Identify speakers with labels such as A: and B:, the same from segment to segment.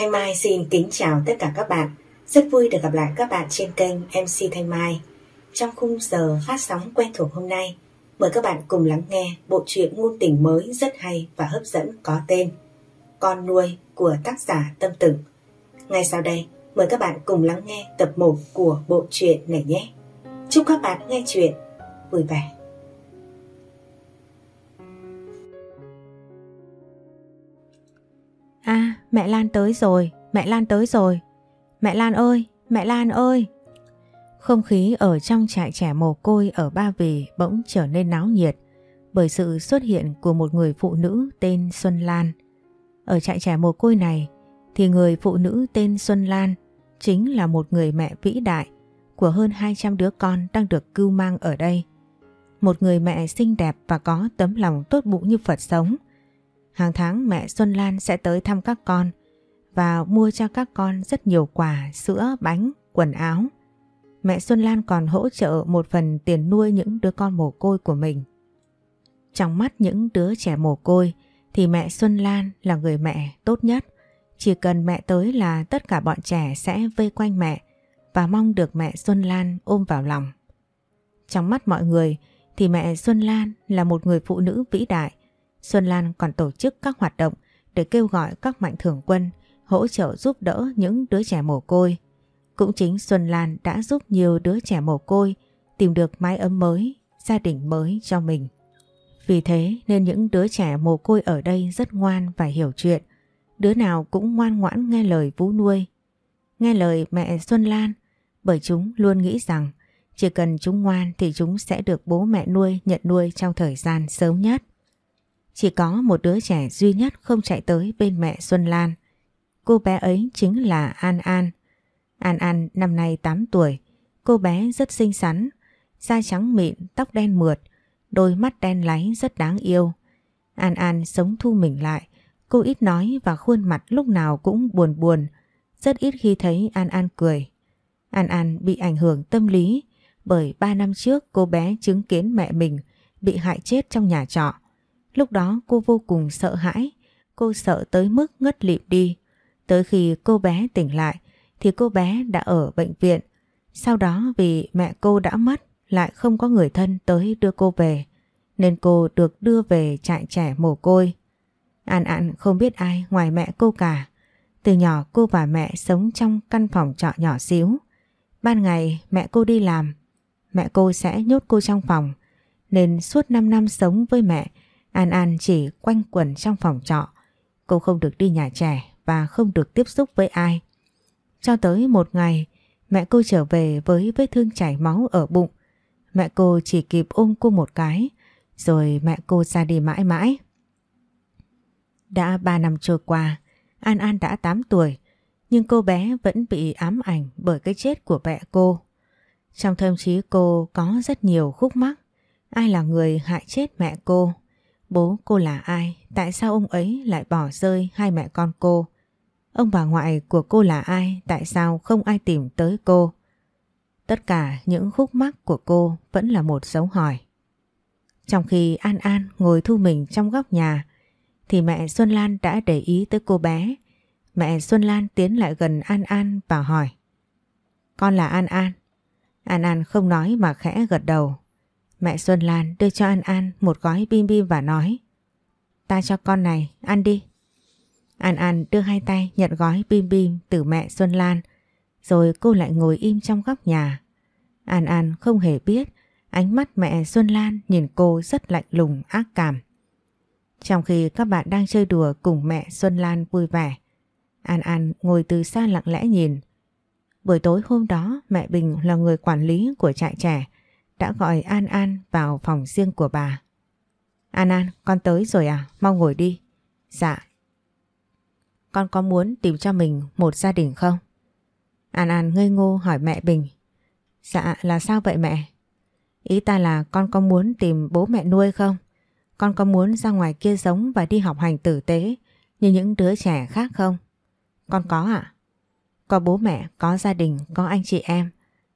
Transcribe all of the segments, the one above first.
A: Thanh Mai xin kính chào tất cả các bạn. Rất vui được gặp lại các bạn trên kênh MC Thanh Mai. Trong khung giờ phát sóng quen thuộc hôm nay, mời các bạn cùng lắng nghe bộ truyện ngôn tình mới rất hay và hấp dẫn có tên Con nuôi của tác giả Tâm Tử. Ngay sau đây, mời các bạn cùng lắng nghe tập 1 của bộ truyện này nhé. Chúc các bạn nghe chuyện vui vẻ.
B: Mẹ Lan tới rồi, mẹ Lan tới rồi. Mẹ Lan ơi, mẹ Lan ơi. Không khí ở trong trại trẻ mồ côi ở Ba Vì bỗng trở nên náo nhiệt bởi sự xuất hiện của một người phụ nữ tên Xuân Lan. Ở trại trẻ mồ côi này thì người phụ nữ tên Xuân Lan chính là một người mẹ vĩ đại của hơn 200 đứa con đang được cưu mang ở đây. Một người mẹ xinh đẹp và có tấm lòng tốt bụng như Phật sống – Hàng tháng mẹ Xuân Lan sẽ tới thăm các con và mua cho các con rất nhiều quà, sữa, bánh, quần áo. Mẹ Xuân Lan còn hỗ trợ một phần tiền nuôi những đứa con mồ côi của mình. Trong mắt những đứa trẻ mồ côi thì mẹ Xuân Lan là người mẹ tốt nhất. Chỉ cần mẹ tới là tất cả bọn trẻ sẽ vây quanh mẹ và mong được mẹ Xuân Lan ôm vào lòng. Trong mắt mọi người thì mẹ Xuân Lan là một người phụ nữ vĩ đại Xuân Lan còn tổ chức các hoạt động để kêu gọi các mạnh thường quân hỗ trợ giúp đỡ những đứa trẻ mồ côi. Cũng chính Xuân Lan đã giúp nhiều đứa trẻ mồ côi tìm được mái ấm mới, gia đình mới cho mình. Vì thế nên những đứa trẻ mồ côi ở đây rất ngoan và hiểu chuyện. Đứa nào cũng ngoan ngoãn nghe lời vú nuôi. Nghe lời mẹ Xuân Lan bởi chúng luôn nghĩ rằng chỉ cần chúng ngoan thì chúng sẽ được bố mẹ nuôi nhận nuôi trong thời gian sớm nhất. Chỉ có một đứa trẻ duy nhất không chạy tới bên mẹ Xuân Lan. Cô bé ấy chính là An An. An An năm nay 8 tuổi. Cô bé rất xinh xắn, da trắng mịn, tóc đen mượt, đôi mắt đen láy rất đáng yêu. An An sống thu mình lại, cô ít nói và khuôn mặt lúc nào cũng buồn buồn, rất ít khi thấy An An cười. An An bị ảnh hưởng tâm lý bởi 3 năm trước cô bé chứng kiến mẹ mình bị hại chết trong nhà trọ. Lúc đó cô vô cùng sợ hãi, cô sợ tới mức ngất lịm đi. Tới khi cô bé tỉnh lại thì cô bé đã ở bệnh viện. Sau đó vì mẹ cô đã mất lại không có người thân tới đưa cô về nên cô được đưa về trại trẻ mồ côi. An An không biết ai ngoài mẹ cô cả. Từ nhỏ cô và mẹ sống trong căn phòng trọ nhỏ xíu. Ban ngày mẹ cô đi làm, mẹ cô sẽ nhốt cô trong phòng. Nên suốt 5 năm sống với mẹ An An chỉ quanh quẩn trong phòng trọ. Cô không được đi nhà trẻ và không được tiếp xúc với ai. Cho tới một ngày, mẹ cô trở về với vết thương chảy máu ở bụng. Mẹ cô chỉ kịp ôm cô một cái, rồi mẹ cô ra đi mãi mãi. Đã 3 năm trôi qua, An An đã 8 tuổi, nhưng cô bé vẫn bị ám ảnh bởi cái chết của mẹ cô. Trong tâm trí cô có rất nhiều khúc mắc. Ai là người hại chết mẹ cô? Bố, cô là ai? Tại sao ông ấy lại bỏ rơi hai mẹ con cô? Ông bà ngoại của cô là ai? Tại sao không ai tìm tới cô? Tất cả những khúc mắc của cô vẫn là một dấu hỏi. Trong khi An An ngồi thu mình trong góc nhà, thì mẹ Xuân Lan đã để ý tới cô bé. Mẹ Xuân Lan tiến lại gần An An và hỏi, Con là An An. An An không nói mà khẽ gật đầu. Mẹ Xuân Lan đưa cho An An một gói bim bim và nói Ta cho con này, ăn đi. An An đưa hai tay nhận gói bim bim từ mẹ Xuân Lan rồi cô lại ngồi im trong góc nhà. An An không hề biết ánh mắt mẹ Xuân Lan nhìn cô rất lạnh lùng ác cảm. Trong khi các bạn đang chơi đùa cùng mẹ Xuân Lan vui vẻ, An An ngồi từ xa lặng lẽ nhìn. Buổi tối hôm đó mẹ Bình là người quản lý của trại trẻ đã gọi An An vào phòng riêng của bà. An An, con tới rồi à? Mau ngồi đi. Dạ. Con có muốn tìm cho mình một gia đình không? An An ngây ngô hỏi mẹ Bình. Dạ, là sao vậy mẹ? Ý ta là con có muốn tìm bố mẹ nuôi không? Con có muốn ra ngoài kia sống và đi học hành tử tế như những đứa trẻ khác không? Con có ạ. À? Có bố mẹ, có gia đình, có anh chị em.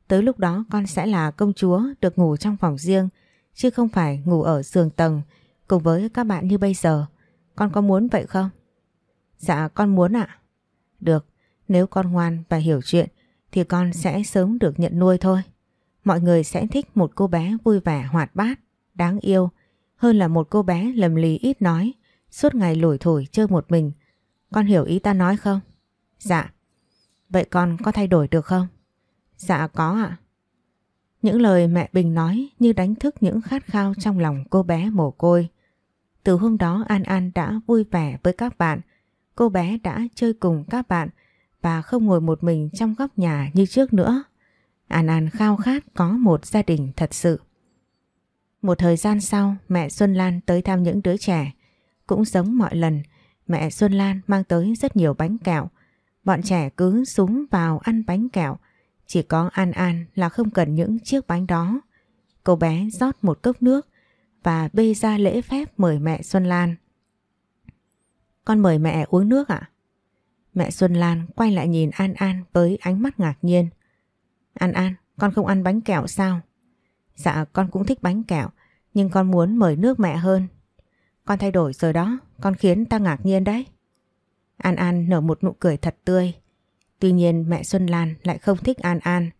B: Tới lúc đó con sẽ là công chúa được ngủ trong phòng riêng chứ không phải ngủ ở giường tầng cùng với các bạn như bây giờ. Con có muốn vậy không? Dạ con muốn ạ. Được, nếu con ngoan và hiểu chuyện thì con sẽ sớm được nhận nuôi thôi. Mọi người sẽ thích một cô bé vui vẻ hoạt bát, đáng yêu hơn là một cô bé lầm lì ít nói, suốt ngày lủi thủi chơi một mình. Con hiểu ý ta nói không? Dạ. Vậy con có thay đổi được không? Dạ có ạ. Những lời mẹ Bình nói như đánh thức những khát khao trong lòng cô bé mồ côi. Từ hôm đó An An đã vui vẻ với các bạn. Cô bé đã chơi cùng các bạn và không ngồi một mình trong góc nhà như trước nữa. An An khao khát có một gia đình thật sự. Một thời gian sau mẹ Xuân Lan tới thăm những đứa trẻ. Cũng giống mọi lần, mẹ Xuân Lan mang tới rất nhiều bánh kẹo. Bọn trẻ cứ súng vào ăn bánh kẹo. Chỉ có An An là không cần những chiếc bánh đó. Cô bé rót một cốc nước và bê ra lễ phép mời mẹ Xuân Lan. Con mời mẹ uống nước ạ? Mẹ Xuân Lan quay lại nhìn An An với ánh mắt ngạc nhiên. An An, con không ăn bánh kẹo sao? Dạ con cũng thích bánh kẹo, nhưng con muốn mời nước mẹ hơn. Con thay đổi rồi đó, con khiến ta ngạc nhiên đấy. An An nở một nụ cười thật tươi. Tuy nhiên mẹ Xuân Lan lại không thích An An.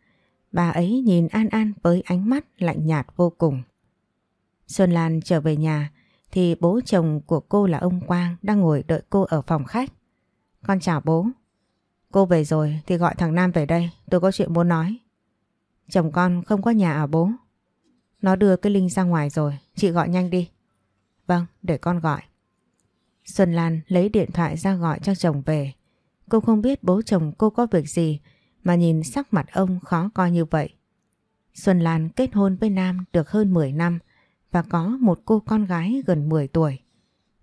B: Bà ấy nhìn An An với ánh mắt lạnh nhạt vô cùng. Xuân Lan trở về nhà thì bố chồng của cô là ông Quang đang ngồi đợi cô ở phòng khách. Con chào bố. Cô về rồi thì gọi thằng Nam về đây, tôi có chuyện muốn nói. Chồng con không có nhà à bố? Nó đưa cái Linh ra ngoài rồi, chị gọi nhanh đi. Vâng, để con gọi. Xuân Lan lấy điện thoại ra gọi cho chồng về. Cô không biết bố chồng cô có việc gì, mà nhìn sắc mặt ông khó coi như vậy. Xuân Lan kết hôn với Nam được hơn 10 năm và có một cô con gái gần 10 tuổi.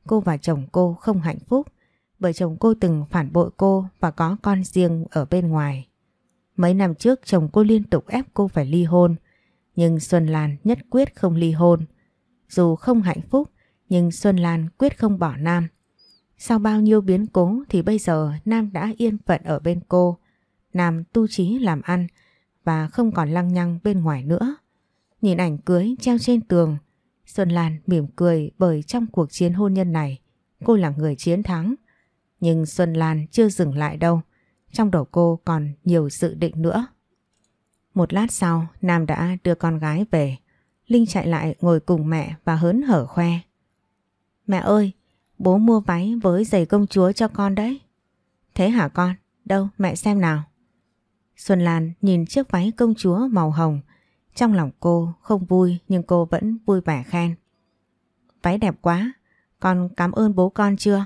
B: Cô và chồng cô không hạnh phúc, bởi chồng cô từng phản bội cô và có con riêng ở bên ngoài. Mấy năm trước, chồng cô liên tục ép cô phải ly hôn, nhưng Xuân Lan nhất quyết không ly hôn. Dù không hạnh phúc, nhưng Xuân Lan quyết không bỏ Nam. Sau bao nhiêu biến cố thì bây giờ Nam đã yên phận ở bên cô. Nam tu trí làm ăn và không còn lăng nhăng bên ngoài nữa. Nhìn ảnh cưới treo trên tường, Xuân Lan mỉm cười bởi trong cuộc chiến hôn nhân này, cô là người chiến thắng. Nhưng Xuân Lan chưa dừng lại đâu, trong đầu cô còn nhiều dự định nữa. Một lát sau, Nam đã đưa con gái về. Linh chạy lại ngồi cùng mẹ và hớn hở khoe. Mẹ ơi, bố mua váy với giày công chúa cho con đấy. Thế hả con? Đâu, mẹ xem nào. Xuân Lan nhìn chiếc váy công chúa màu hồng. Trong lòng cô không vui nhưng cô vẫn vui vẻ khen. Váy đẹp quá, con cảm ơn bố con chưa?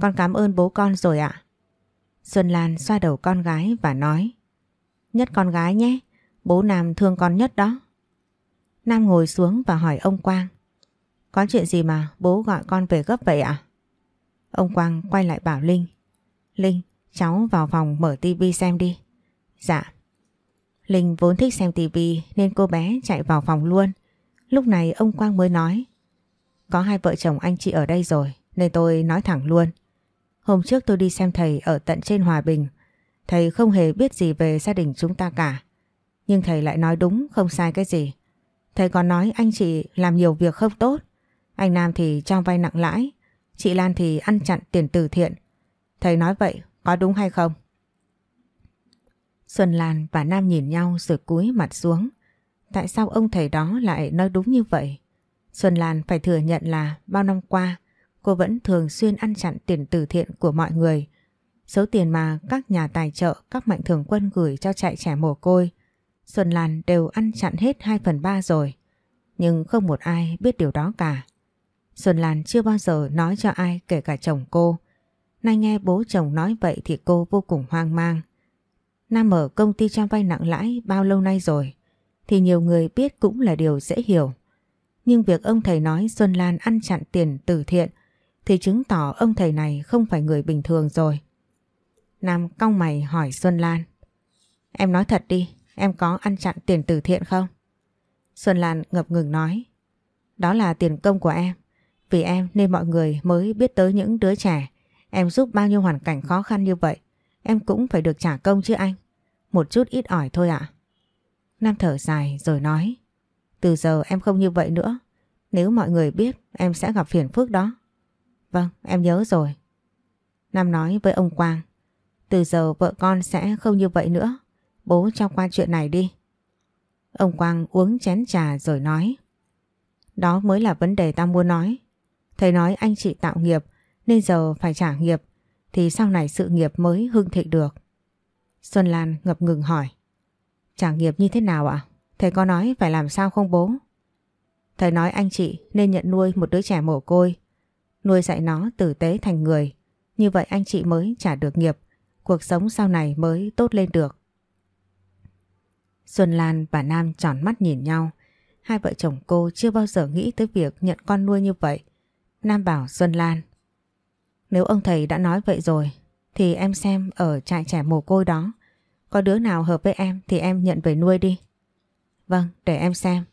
B: Con cảm ơn bố con rồi ạ. Xuân Lan xoa đầu con gái và nói Nhất con gái nhé, bố Nam thương con nhất đó. Nam ngồi xuống và hỏi ông Quang. Có chuyện gì mà bố gọi con về gấp vậy ạ? Ông Quang quay lại bảo Linh. Linh, cháu vào phòng mở tivi xem đi. Dạ. Linh vốn thích xem tivi nên cô bé chạy vào phòng luôn. Lúc này ông Quang mới nói. Có hai vợ chồng anh chị ở đây rồi nên tôi nói thẳng luôn. Hôm trước tôi đi xem thầy ở tận trên Hòa Bình Thầy không hề biết gì về gia đình chúng ta cả. Nhưng thầy lại nói đúng không sai cái gì. Thầy còn nói anh chị làm nhiều việc không tốt. Anh Nam thì cho vay nặng lãi. Chị Lan thì ăn chặn tiền từ thiện. Thầy nói vậy có đúng hay không? Xuân Lan và Nam nhìn nhau rồi cúi mặt xuống. Tại sao ông thầy đó lại nói đúng như vậy? Xuân Lan phải thừa nhận là bao năm qua cô vẫn thường xuyên ăn chặn tiền từ thiện của mọi người Số tiền mà các nhà tài trợ, các mạnh thường quân gửi cho chạy trẻ mồ côi, Xuân Lan đều ăn chặn hết 2 phần 3 rồi. Nhưng không một ai biết điều đó cả. Xuân Lan chưa bao giờ nói cho ai kể cả chồng cô. Nay nghe bố chồng nói vậy thì cô vô cùng hoang mang. Nam ở công ty cho vay nặng lãi bao lâu nay rồi thì nhiều người biết cũng là điều dễ hiểu. Nhưng việc ông thầy nói Xuân Lan ăn chặn tiền từ thiện thì chứng tỏ ông thầy này không phải người bình thường rồi. Nam cong mày hỏi Xuân Lan. Em nói thật đi, em có ăn chặn tiền từ thiện không? Xuân Lan ngập ngừng nói. Đó là tiền công của em. Vì em nên mọi người mới biết tới những đứa trẻ. Em giúp bao nhiêu hoàn cảnh khó khăn như vậy. Em cũng phải được trả công chứ anh. Một chút ít ỏi thôi ạ. Nam thở dài rồi nói. Từ giờ em không như vậy nữa. Nếu mọi người biết em sẽ gặp phiền phức đó. Vâng, em nhớ rồi. Nam nói với ông Quang. Từ giờ vợ con sẽ không như vậy nữa. Bố cho qua chuyện này đi. Ông Quang uống chén trà rồi nói. Đó mới là vấn đề ta muốn nói. Thầy nói anh chị tạo nghiệp, nên giờ phải trả nghiệp, thì sau này sự nghiệp mới hưng thịnh được. Xuân Lan ngập ngừng hỏi. Trả nghiệp như thế nào ạ? Thầy có nói phải làm sao không bố? Thầy nói anh chị nên nhận nuôi một đứa trẻ mồ côi. Nuôi dạy nó tử tế thành người. Như vậy anh chị mới trả được nghiệp. Cuộc sống sau này mới tốt lên được. Xuân Lan và Nam tròn mắt nhìn nhau. Hai vợ chồng cô chưa bao giờ nghĩ tới việc nhận con nuôi như vậy. Nam bảo Xuân Lan. Nếu ông thầy đã nói vậy rồi, thì em xem ở trại trẻ mồ côi đó. Có đứa nào hợp với em thì em nhận về nuôi đi. Vâng, để em xem.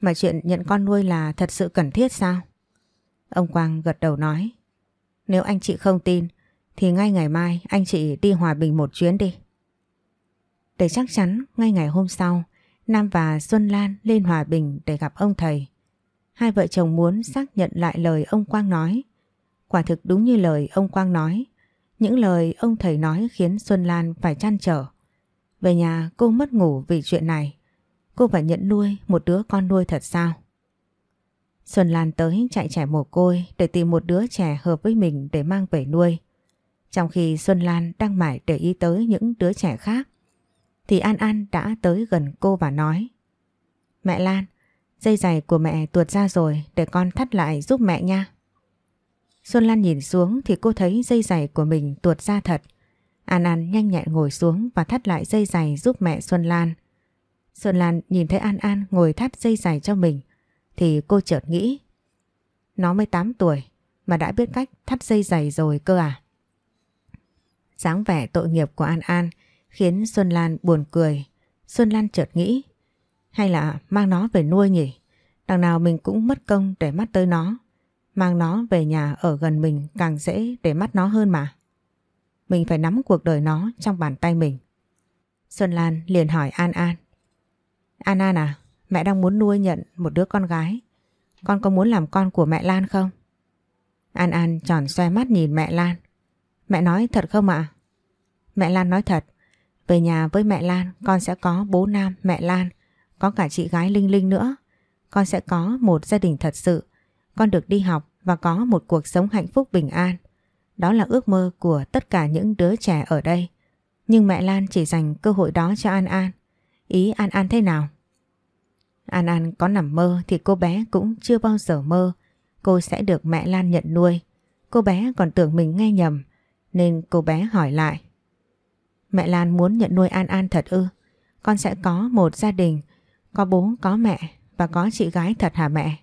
B: Mà chuyện nhận con nuôi là thật sự cần thiết sao? Ông Quang gật đầu nói. Nếu anh chị không tin, thì ngay ngày mai anh chị đi Hòa Bình một chuyến đi. Để chắc chắn, ngay ngày hôm sau, Nam và Xuân Lan lên Hòa Bình để gặp ông thầy. Hai vợ chồng muốn xác nhận lại lời ông Quang nói. Quả thực đúng như lời ông Quang nói. Những lời ông thầy nói khiến Xuân Lan phải chăn trở. Về nhà cô mất ngủ vì chuyện này. Cô phải nhận nuôi một đứa con nuôi thật sao? Xuân Lan tới chạy trẻ mồ côi để tìm một đứa trẻ hợp với mình để mang về nuôi. Trong khi Xuân Lan đang mải để ý tới những đứa trẻ khác, thì An An đã tới gần cô và nói Mẹ Lan, dây giày của mẹ tuột ra rồi, để con thắt lại giúp mẹ nha. Xuân Lan nhìn xuống thì cô thấy dây giày của mình tuột ra thật. An An nhanh nhẹn ngồi xuống và thắt lại dây giày giúp mẹ Xuân Lan. Xuân Lan nhìn thấy An An ngồi thắt dây giày cho mình, thì cô chợt nghĩ, Nó mới 8 tuổi, mà đã biết cách thắt dây giày rồi cơ à? dáng vẻ tội nghiệp của An An khiến Xuân Lan buồn cười. Xuân Lan chợt nghĩ hay là mang nó về nuôi nhỉ? Đằng nào mình cũng mất công để mắt tới nó. Mang nó về nhà ở gần mình càng dễ để mắt nó hơn mà. Mình phải nắm cuộc đời nó trong bàn tay mình. Xuân Lan liền hỏi An An. An An à, mẹ đang muốn nuôi nhận một đứa con gái. Con có muốn làm con của mẹ Lan không? An An tròn xoe mắt nhìn mẹ Lan. Mẹ nói thật không ạ? Mẹ Lan nói thật. Về nhà với mẹ Lan con sẽ có bố Nam, mẹ Lan, có cả chị gái Linh Linh nữa. Con sẽ có một gia đình thật sự. Con được đi học và có một cuộc sống hạnh phúc bình an. Đó là ước mơ của tất cả những đứa trẻ ở đây. Nhưng mẹ Lan chỉ dành cơ hội đó cho An An. Ý An An thế nào? An An có nằm mơ thì cô bé cũng chưa bao giờ mơ cô sẽ được mẹ Lan nhận nuôi. Cô bé còn tưởng mình nghe nhầm nên cô bé hỏi lại. Mẹ Lan muốn nhận nuôi An An thật ư? Con sẽ có một gia đình, có bố, có mẹ và có chị gái thật hả mẹ?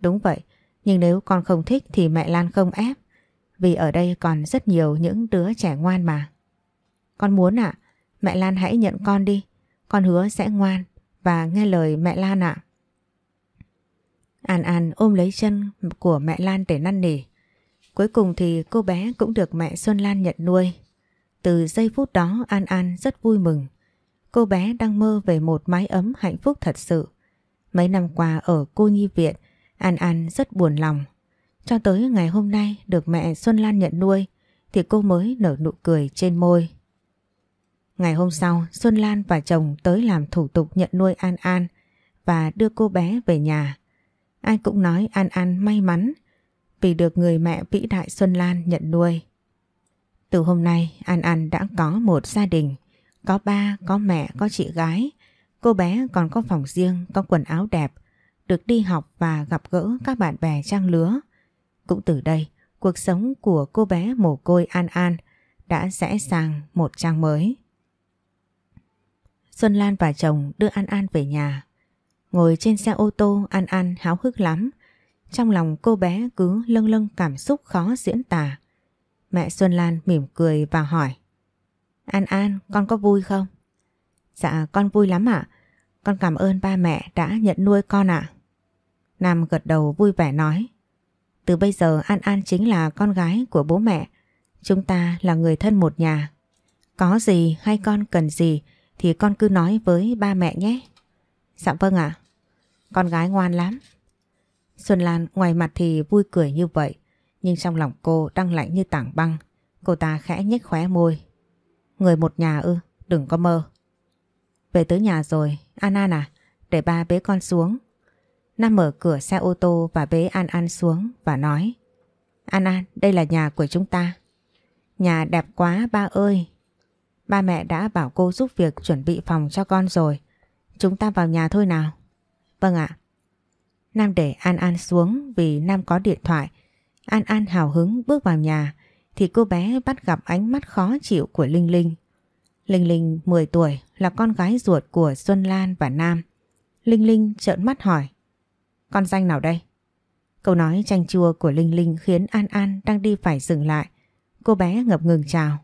B: Đúng vậy, nhưng nếu con không thích thì mẹ Lan không ép. Vì ở đây còn rất nhiều những đứa trẻ ngoan mà. Con muốn ạ, mẹ Lan hãy nhận con đi. Con hứa sẽ ngoan và nghe lời mẹ Lan ạ. An An ôm lấy chân của mẹ Lan để năn nỉ. Cuối cùng thì cô bé cũng được mẹ Xuân Lan nhận nuôi. Từ giây phút đó An An rất vui mừng. Cô bé đang mơ về một mái ấm hạnh phúc thật sự. Mấy năm qua ở cô nhi viện, An An rất buồn lòng. Cho tới ngày hôm nay được mẹ Xuân Lan nhận nuôi thì cô mới nở nụ cười trên môi. Ngày hôm sau, Xuân Lan và chồng tới làm thủ tục nhận nuôi An An và đưa cô bé về nhà. Ai cũng nói An An may mắn vì được người mẹ vĩ đại Xuân Lan nhận nuôi. Từ hôm nay An An đã có một gia đình, có ba, có mẹ, có chị gái. Cô bé còn có phòng riêng, có quần áo đẹp, được đi học và gặp gỡ các bạn bè trang lứa. Cũng từ đây, cuộc sống của cô bé mồ côi An An đã rẽ sang một trang mới. Xuân Lan và chồng đưa An An về nhà. Ngồi trên xe ô tô An An háo hức lắm. Trong lòng cô bé cứ lâng lâng cảm xúc khó diễn tả. Mẹ Xuân Lan mỉm cười và hỏi. An An, con có vui không? Dạ, con vui lắm ạ. Con cảm ơn ba mẹ đã nhận nuôi con ạ. Nam gật đầu vui vẻ nói. Từ bây giờ An An chính là con gái của bố mẹ. Chúng ta là người thân một nhà. Có gì hay con cần gì thì con cứ nói với ba mẹ nhé. Dạ vâng ạ. Con gái ngoan lắm. Xuân Lan ngoài mặt thì vui cười như vậy, nhưng trong lòng cô đang lạnh như tảng băng. Cô ta khẽ nhếch khóe môi. Người một nhà ư, đừng có mơ. Về tới nhà rồi, An An à, để ba bế con xuống. Nam mở cửa xe ô tô và bế An An xuống và nói An An, đây là nhà của chúng ta. Nhà đẹp quá ba ơi. Ba mẹ đã bảo cô giúp việc chuẩn bị phòng cho con rồi. Chúng ta vào nhà thôi nào. Vâng ạ. Nam để An An xuống vì Nam có điện thoại. An An hào hứng bước vào nhà thì cô bé bắt gặp ánh mắt khó chịu của Linh Linh. Linh Linh 10 tuổi là con gái ruột của Xuân Lan và Nam. Linh Linh trợn mắt hỏi Con danh nào đây? Câu nói chanh chua của Linh Linh khiến An An đang đi phải dừng lại. Cô bé ngập ngừng chào.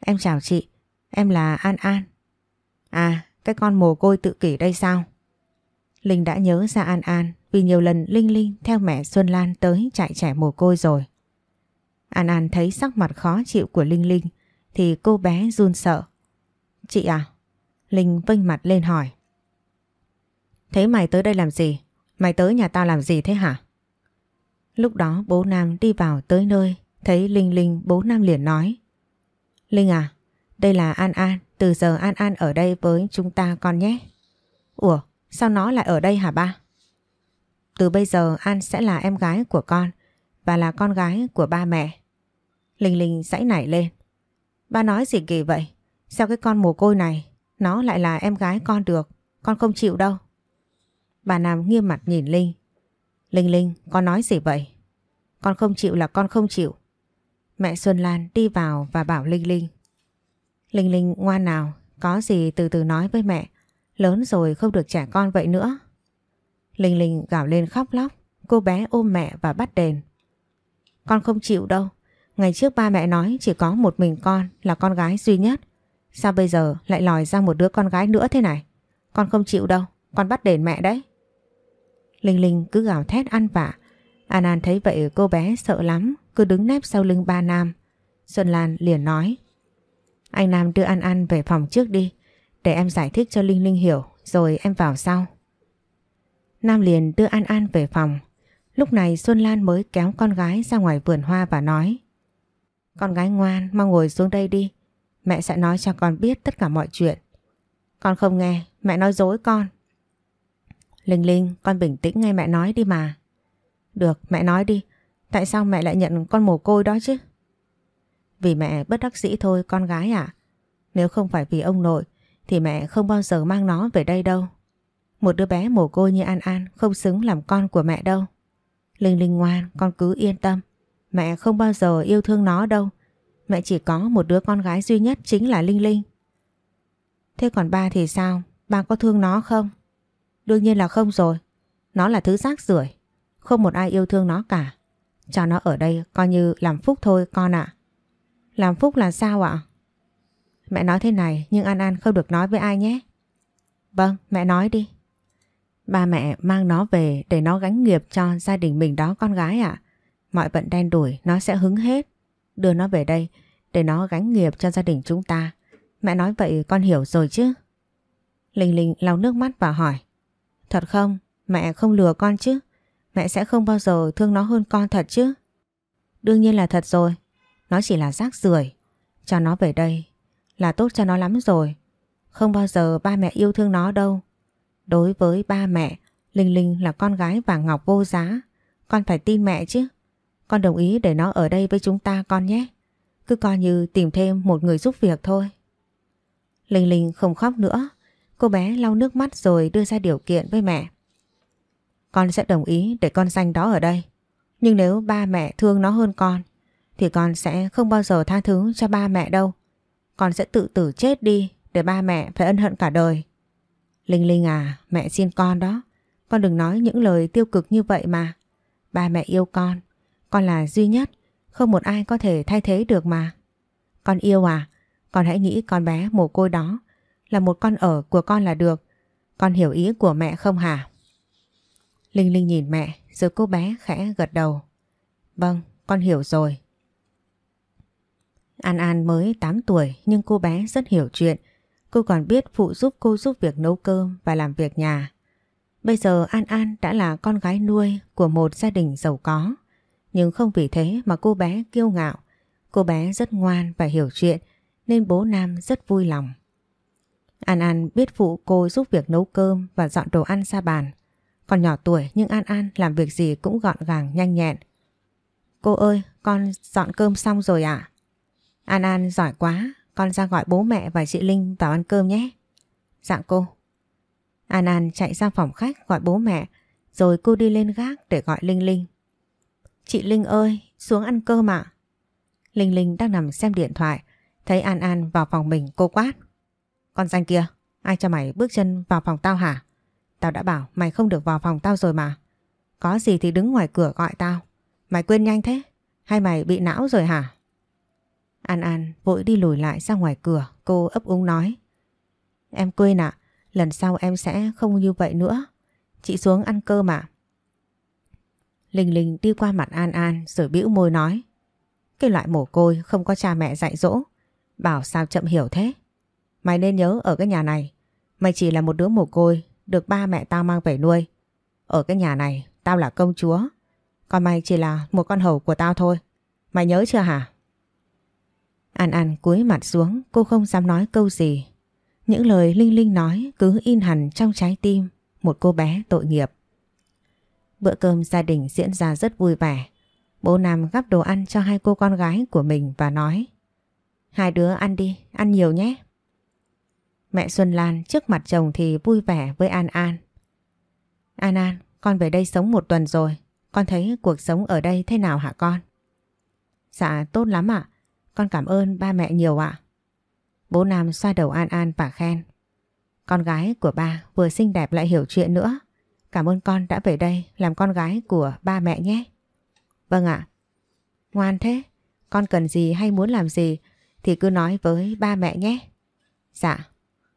B: Em chào chị, em là An An. À, cái con mồ côi tự kỷ đây sao? Linh đã nhớ ra An An vì nhiều lần Linh Linh theo mẹ Xuân Lan tới chạy trẻ mồ côi rồi. An An thấy sắc mặt khó chịu của Linh Linh, thì cô bé run sợ. Chị à? Linh vênh mặt lên hỏi. Thế mày tới đây làm gì? Mày tới nhà tao làm gì thế hả? Lúc đó bố Nam đi vào tới nơi, Thấy Linh Linh, bố Nam liền nói Linh à Đây là An An, Từ giờ An An ở đây với chúng ta con nhé Ủa, sao nó lại ở đây hả ba Từ bây giờ An sẽ là em gái của con và là con gái của ba mẹ Linh Linh sãy nảy lên Ba nói gì kỳ vậy Sao cái con mồ côi này Nó lại là em gái con được Con không chịu đâu Bà Nam nghiêm mặt nhìn Linh Linh Linh, con nói gì vậy? Con không chịu là con không chịu. Mẹ Xuân Lan đi vào và bảo Linh Linh. Linh Linh ngoan nào, có gì từ từ nói với mẹ. Lớn rồi không được trẻ con vậy nữa. Linh Linh gào lên khóc lóc, cô bé ôm mẹ và bắt đền. Con không chịu đâu. Ngày trước ba mẹ nói chỉ có một mình con là con gái duy nhất. Sao bây giờ lại lòi ra một đứa con gái nữa thế này? Con không chịu đâu, con bắt đền mẹ đấy. Linh Linh cứ gào thét ăn vạ. An An thấy vậy cô bé sợ lắm, cứ đứng nép sau lưng ba Nam. Xuân Lan liền nói. Anh Nam đưa An An về phòng trước đi, để em giải thích cho Linh Linh hiểu, rồi em vào sau. Nam liền đưa An An về phòng. Lúc này Xuân Lan mới kéo con gái ra ngoài vườn hoa và nói. Con gái ngoan, mau ngồi xuống đây đi. Mẹ sẽ nói cho con biết tất cả mọi chuyện. Con không nghe, mẹ nói dối con. Linh Linh, con bình tĩnh nghe mẹ nói đi mà. Được, mẹ nói đi. Tại sao mẹ lại nhận con mồ côi đó chứ? Vì mẹ bất đắc dĩ thôi con gái ạ. Nếu không phải vì ông nội thì mẹ không bao giờ mang nó về đây đâu. Một đứa bé mồ côi như An An không xứng làm con của mẹ đâu. Linh Linh ngoan, con cứ yên tâm. Mẹ không bao giờ yêu thương nó đâu. Mẹ chỉ có một đứa con gái duy nhất chính là Linh Linh. Thế còn ba thì sao? Ba có thương nó không? Đương nhiên là không rồi. Nó là thứ rác rưởi Không một ai yêu thương nó cả. Cho nó ở đây coi như làm phúc thôi con ạ. Làm phúc là sao ạ? Mẹ nói thế này nhưng An An không được nói với ai nhé. Vâng, mẹ nói đi. Ba mẹ mang nó về để nó gánh nghiệp cho gia đình mình đó, con gái ạ. Mọi vận đen đuổi nó sẽ hứng hết. Đưa nó về đây để nó gánh nghiệp cho gia đình chúng ta. Mẹ nói vậy con hiểu rồi chứ? Linh Linh lau nước mắt và hỏi. Thật không? Mẹ không lừa con chứ? Mẹ sẽ không bao giờ thương nó hơn con thật chứ? Đương nhiên là thật rồi. Nó chỉ là rác rưởi Cho nó về đây là tốt cho nó lắm rồi. Không bao giờ ba mẹ yêu thương nó đâu. Đối với ba mẹ, Linh Linh là con gái vàng ngọc vô giá. Con phải tin mẹ chứ. Con đồng ý để nó ở đây với chúng ta con nhé. Cứ coi như tìm thêm một người giúp việc thôi. Linh Linh không khóc nữa. Cô bé lau nước mắt rồi đưa ra điều kiện với mẹ. Con sẽ đồng ý để con danh đó ở đây. Nhưng nếu ba mẹ thương nó hơn con, thì con sẽ không bao giờ tha thứ cho ba mẹ đâu. Con sẽ tự tử chết đi để ba mẹ phải ân hận cả đời. Linh Linh à, mẹ xin con đó. Con đừng nói những lời tiêu cực như vậy mà. Ba mẹ yêu con. Con là duy nhất. Không một ai có thể thay thế được mà. Con yêu à? Con hãy nghĩ con bé mồ côi đó là một con ở của con là được. Con hiểu ý của mẹ không hả? Linh Linh nhìn mẹ rồi cô bé khẽ gật đầu. Vâng, con hiểu rồi. An An mới 8 tuổi nhưng cô bé rất hiểu chuyện. Cô còn biết phụ giúp cô giúp việc nấu cơm và làm việc nhà. Bây giờ An An đã là con gái nuôi của một gia đình giàu có. Nhưng không vì thế mà cô bé kiêu ngạo. Cô bé rất ngoan và hiểu chuyện nên bố Nam rất vui lòng. An An biết phụ cô giúp việc nấu cơm và dọn đồ ăn ra bàn. Còn nhỏ tuổi nhưng An An làm việc gì cũng gọn gàng nhanh nhẹn. Cô ơi, con dọn cơm xong rồi ạ. À? An An giỏi quá, con ra gọi bố mẹ và chị Linh vào ăn cơm nhé. Dạ cô. An An chạy ra phòng khách gọi bố mẹ, rồi cô đi lên gác để gọi Linh Linh. Chị Linh ơi, xuống ăn cơm ạ. Linh Linh đang nằm xem điện thoại, thấy An An vào phòng mình cô quát. Con danh kia, ai cho mày bước chân vào phòng tao hả? Tao đã bảo mày không được vào phòng tao rồi mà. Có gì thì đứng ngoài cửa gọi tao. Mày quên nhanh thế? Hay mày bị não rồi hả? An An vội đi lùi lại ra ngoài cửa, cô ấp úng nói. Em quên ạ, lần sau em sẽ không như vậy nữa. Chị xuống ăn cơm ạ. Linh Linh đi qua mặt An An rồi bĩu môi nói. Cái loại mồ côi không có cha mẹ dạy dỗ. Bảo sao chậm hiểu thế. Mày nên nhớ ở cái nhà này, mày chỉ là một đứa mồ côi được ba mẹ tao mang về nuôi. Ở cái nhà này, tao là công chúa. Còn mày chỉ là một con hầu của tao thôi. Mày nhớ chưa hả? An An cúi mặt xuống, cô không dám nói câu gì. Những lời Linh Linh nói cứ in hẳn trong trái tim một cô bé tội nghiệp. Bữa cơm gia đình diễn ra rất vui vẻ. Bố Nam gắp đồ ăn cho hai cô con gái của mình và nói Hai đứa ăn đi, ăn nhiều nhé. Mẹ Xuân Lan trước mặt chồng thì vui vẻ với An An. An An, con về đây sống một tuần rồi. Con thấy cuộc sống ở đây thế nào hả con? Dạ tốt lắm ạ. Con cảm ơn ba mẹ nhiều ạ. Bố Nam xoa đầu An An và khen. Con gái của ba vừa xinh đẹp lại hiểu chuyện nữa. Cảm ơn con đã về đây làm con gái của ba mẹ nhé. Vâng ạ. Ngoan thế, con cần gì hay muốn làm gì thì cứ nói với ba mẹ nhé. Dạ.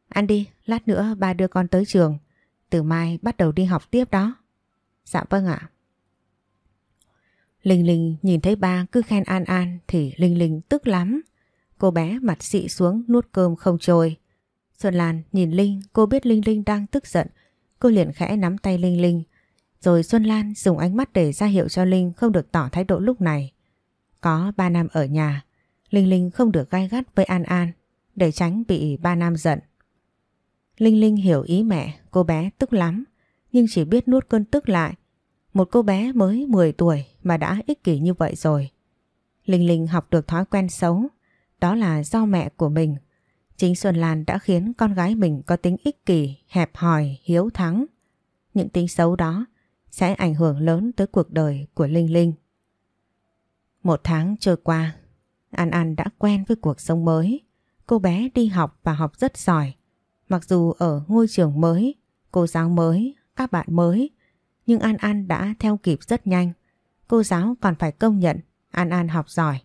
B: Ăn đi, lát nữa ba đưa con tới trường. Từ mai bắt đầu đi học tiếp đó. Dạ vâng ạ. Linh Linh nhìn thấy ba cứ khen An An thì Linh Linh tức lắm. Cô bé mặt xị xuống nuốt cơm không trôi. Xuân Lan nhìn Linh, cô biết Linh Linh đang tức giận. Cô liền khẽ nắm tay Linh Linh. Rồi Xuân Lan dùng ánh mắt để ra hiệu cho Linh không được tỏ thái độ lúc này. Có ba nam ở nhà, Linh Linh không được gai gắt với An An để tránh bị ba nam giận. Linh Linh hiểu ý mẹ, cô bé tức lắm, nhưng chỉ biết nuốt cơn tức lại. Một cô bé mới 10 tuổi mà đã ích kỷ như vậy rồi. Linh Linh học được thói quen xấu, đó là do mẹ của mình. Chính Xuân Lan đã khiến con gái mình có tính ích kỷ, hẹp hòi, hiếu thắng. Những tính xấu đó sẽ ảnh hưởng lớn tới cuộc đời của Linh Linh. Một tháng trôi qua, An An đã quen với cuộc sống mới. Cô bé đi học và học rất giỏi. Mặc dù ở ngôi trường mới, cô giáo mới, các bạn mới, nhưng An An đã theo kịp rất nhanh. Cô giáo còn phải công nhận An An học giỏi.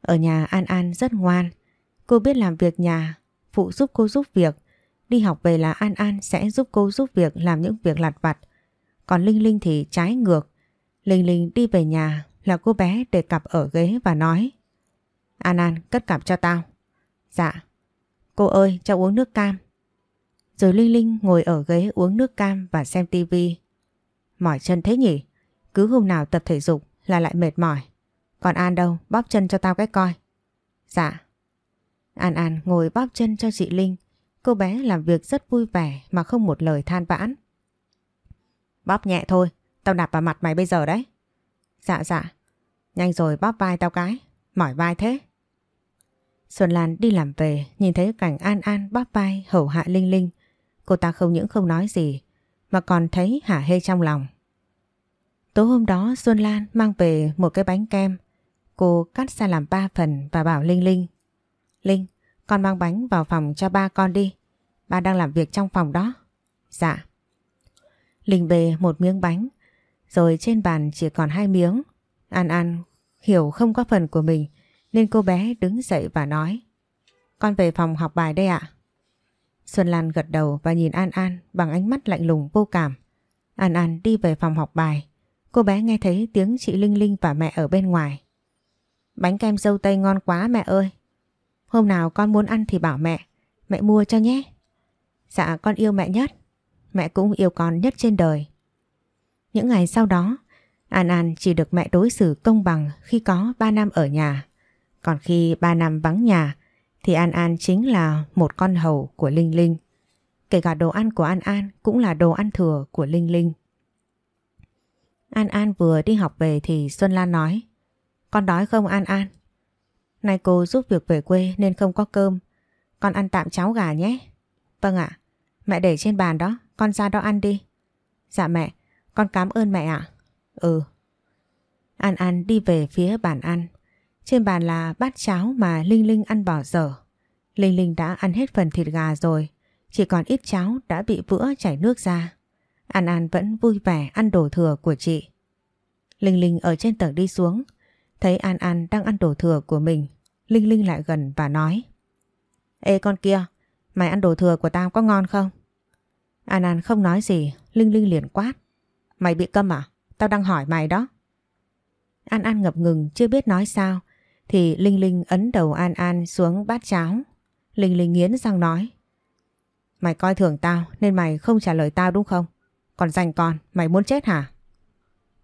B: Ở nhà An An rất ngoan. Cô biết làm việc nhà, phụ giúp cô giúp việc. Đi học về là An An sẽ giúp cô giúp việc làm những việc lặt vặt. Còn Linh Linh thì trái ngược. Linh Linh đi về nhà là cô bé để cặp ở ghế và nói An An cất cặp cho tao. Dạ. Cô ơi cho uống nước cam. Rồi Linh Linh ngồi ở ghế uống nước cam và xem tivi. Mỏi chân thế nhỉ? Cứ hôm nào tập thể dục là lại mệt mỏi. Còn An đâu? Bóp chân cho tao cái coi. Dạ. An An ngồi bóp chân cho chị Linh. Cô bé làm việc rất vui vẻ mà không một lời than vãn. Bóp nhẹ thôi, tao đạp vào mặt mày bây giờ đấy. Dạ dạ, nhanh rồi bóp vai tao cái, mỏi vai thế. Xuân Lan đi làm về, nhìn thấy cảnh An An bóp vai hầu hạ Linh Linh. Cô ta không những không nói gì, mà còn thấy hả hê trong lòng. Tối hôm đó Xuân Lan mang về một cái bánh kem. Cô cắt ra làm ba phần và bảo Linh Linh. Linh, con mang bánh vào phòng cho ba con đi. Ba đang làm việc trong phòng đó. Dạ. Linh bề một miếng bánh, rồi trên bàn chỉ còn hai miếng. An An hiểu không có phần của mình, nên cô bé đứng dậy và nói. Con về phòng học bài đây ạ. Xuân Lan gật đầu và nhìn An An bằng ánh mắt lạnh lùng vô cảm. An An đi về phòng học bài. Cô bé nghe thấy tiếng chị Linh Linh và mẹ ở bên ngoài. Bánh kem dâu tây ngon quá mẹ ơi. Hôm nào con muốn ăn thì bảo mẹ, mẹ mua cho nhé. Dạ con yêu mẹ nhất, mẹ cũng yêu con nhất trên đời. Những ngày sau đó, An An chỉ được mẹ đối xử công bằng khi có ba năm ở nhà. Còn khi ba năm vắng nhà thì An An chính là một con hầu của Linh Linh. Kể cả đồ ăn của An An cũng là đồ ăn thừa của Linh Linh. An An vừa đi học về thì Xuân Lan nói Con đói không An An? Nay cô giúp việc về quê nên không có cơm. Con ăn tạm cháo gà nhé. Vâng ạ. Mẹ để trên bàn đó, con ra đó ăn đi. Dạ mẹ, con cảm ơn mẹ ạ. Ừ. An An đi về phía bàn ăn. Trên bàn là bát cháo mà Linh Linh ăn bỏ dở. Linh Linh đã ăn hết phần thịt gà rồi, chỉ còn ít cháo đã bị vữa chảy nước ra. An An vẫn vui vẻ ăn đồ thừa của chị. Linh Linh ở trên tầng đi xuống, thấy An An đang ăn đồ thừa của mình. Linh Linh lại gần và nói Ê con kia, mày ăn đồ thừa của tao có ngon không? An An không nói gì, Linh Linh liền quát. Mày bị câm à? Tao đang hỏi mày đó. An An ngập ngừng chưa biết nói sao thì Linh Linh ấn đầu An An xuống bát cháo. Linh Linh nghiến răng nói Mày coi thường tao nên mày không trả lời tao đúng không? Còn dành con, mày muốn chết hả?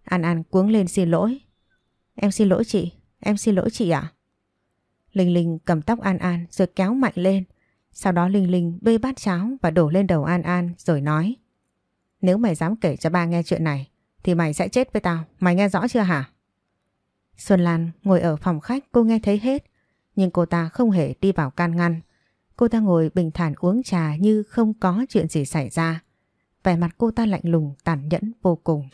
B: An An cuống lên xin lỗi. Em xin lỗi chị, em xin lỗi chị ạ. Linh Linh cầm tóc An An rồi kéo mạnh lên. Sau đó Linh Linh bê bát cháo và đổ lên đầu An An rồi nói Nếu mày dám kể cho ba nghe chuyện này thì mày sẽ chết với tao, mày nghe rõ chưa hả? Xuân Lan ngồi ở phòng khách, cô nghe thấy hết nhưng cô ta không hề đi vào can ngăn. Cô ta ngồi bình thản uống trà như không có chuyện gì xảy ra. Vẻ mặt cô ta lạnh lùng, tàn nhẫn vô cùng.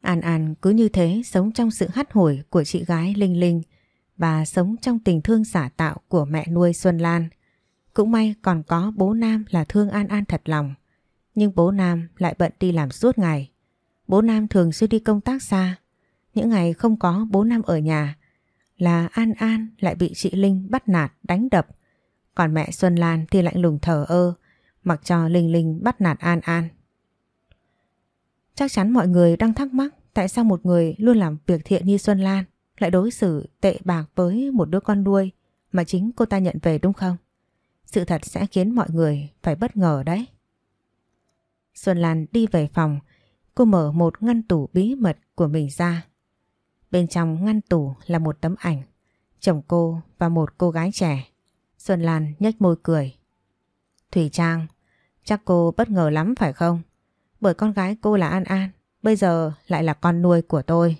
B: An An cứ như thế sống trong sự hắt hủi của chị gái Linh Linh và sống trong tình thương giả tạo của mẹ nuôi Xuân Lan. Cũng may còn có bố Nam là thương An An thật lòng. Nhưng bố Nam lại bận đi làm suốt ngày. Bố Nam thường xuyên đi công tác xa. Những ngày không có bố Nam ở nhà là An An lại bị chị Linh bắt nạt đánh đập. Còn mẹ Xuân Lan thì lạnh lùng thờ ơ mặc cho Linh Linh bắt nạt An An. Chắc chắn mọi người đang thắc mắc tại sao một người luôn làm việc thiện như Xuân Lan lại đối xử tệ bạc với một đứa con nuôi mà chính cô ta nhận về đúng không? Sự thật sẽ khiến mọi người phải bất ngờ đấy. Xuân Lan đi về phòng, cô mở một ngăn tủ bí mật của mình ra. Bên trong ngăn tủ là một tấm ảnh, chồng cô và một cô gái trẻ. Xuân Lan nhếch môi cười. Thủy Trang, chắc cô bất ngờ lắm phải không? Bởi con gái cô là An An, bây giờ lại là con nuôi của tôi.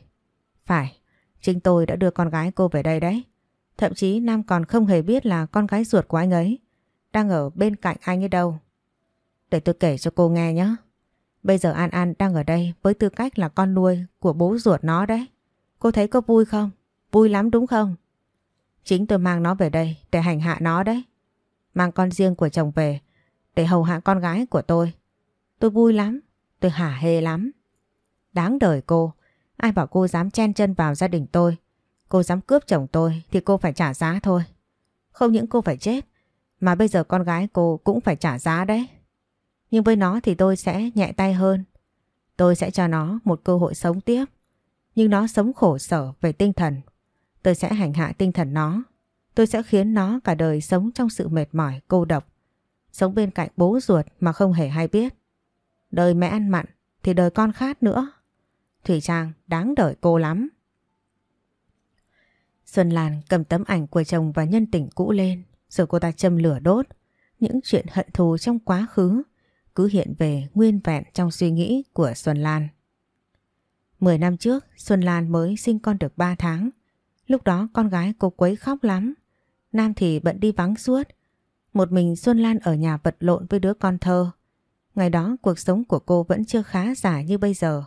B: Phải, chính tôi đã đưa con gái cô về đây đấy. Thậm chí Nam còn không hề biết là con gái ruột của anh ấy đang ở bên cạnh anh ấy đâu. Để tôi kể cho cô nghe nhé. Bây giờ An An đang ở đây với tư cách là con nuôi của bố ruột nó đấy. Cô thấy có vui không? Vui lắm đúng không? Chính tôi mang nó về đây để hành hạ nó đấy. Mang con riêng của chồng về để hầu hạ con gái của tôi. Tôi vui lắm, tôi hả hê lắm. Đáng đời cô, ai bảo cô dám chen chân vào gia đình tôi. Cô dám cướp chồng tôi thì cô phải trả giá thôi. Không những cô phải chết, mà bây giờ con gái cô cũng phải trả giá đấy. Nhưng với nó thì tôi sẽ nhẹ tay hơn. Tôi sẽ cho nó một cơ hội sống tiếp. Nhưng nó sống khổ sở về tinh thần. Tôi sẽ hành hạ tinh thần nó. Tôi sẽ khiến nó cả đời sống trong sự mệt mỏi, cô độc. Sống bên cạnh bố ruột mà không hề hay biết. Đời mẹ ăn mặn thì đời con khát nữa. Thủy Trang đáng đợi cô lắm. Xuân Lan cầm tấm ảnh của chồng và nhân tình cũ lên rồi cô ta châm lửa đốt. Những chuyện hận thù trong quá khứ cứ hiện về nguyên vẹn trong suy nghĩ của Xuân Lan. Mười năm trước Xuân Lan mới sinh con được 3 tháng. Lúc đó con gái cô quấy khóc lắm. Nam thì bận đi vắng suốt. Một mình Xuân Lan ở nhà vật lộn với đứa con thơ. Ngày đó cuộc sống của cô vẫn chưa khá giả như bây giờ.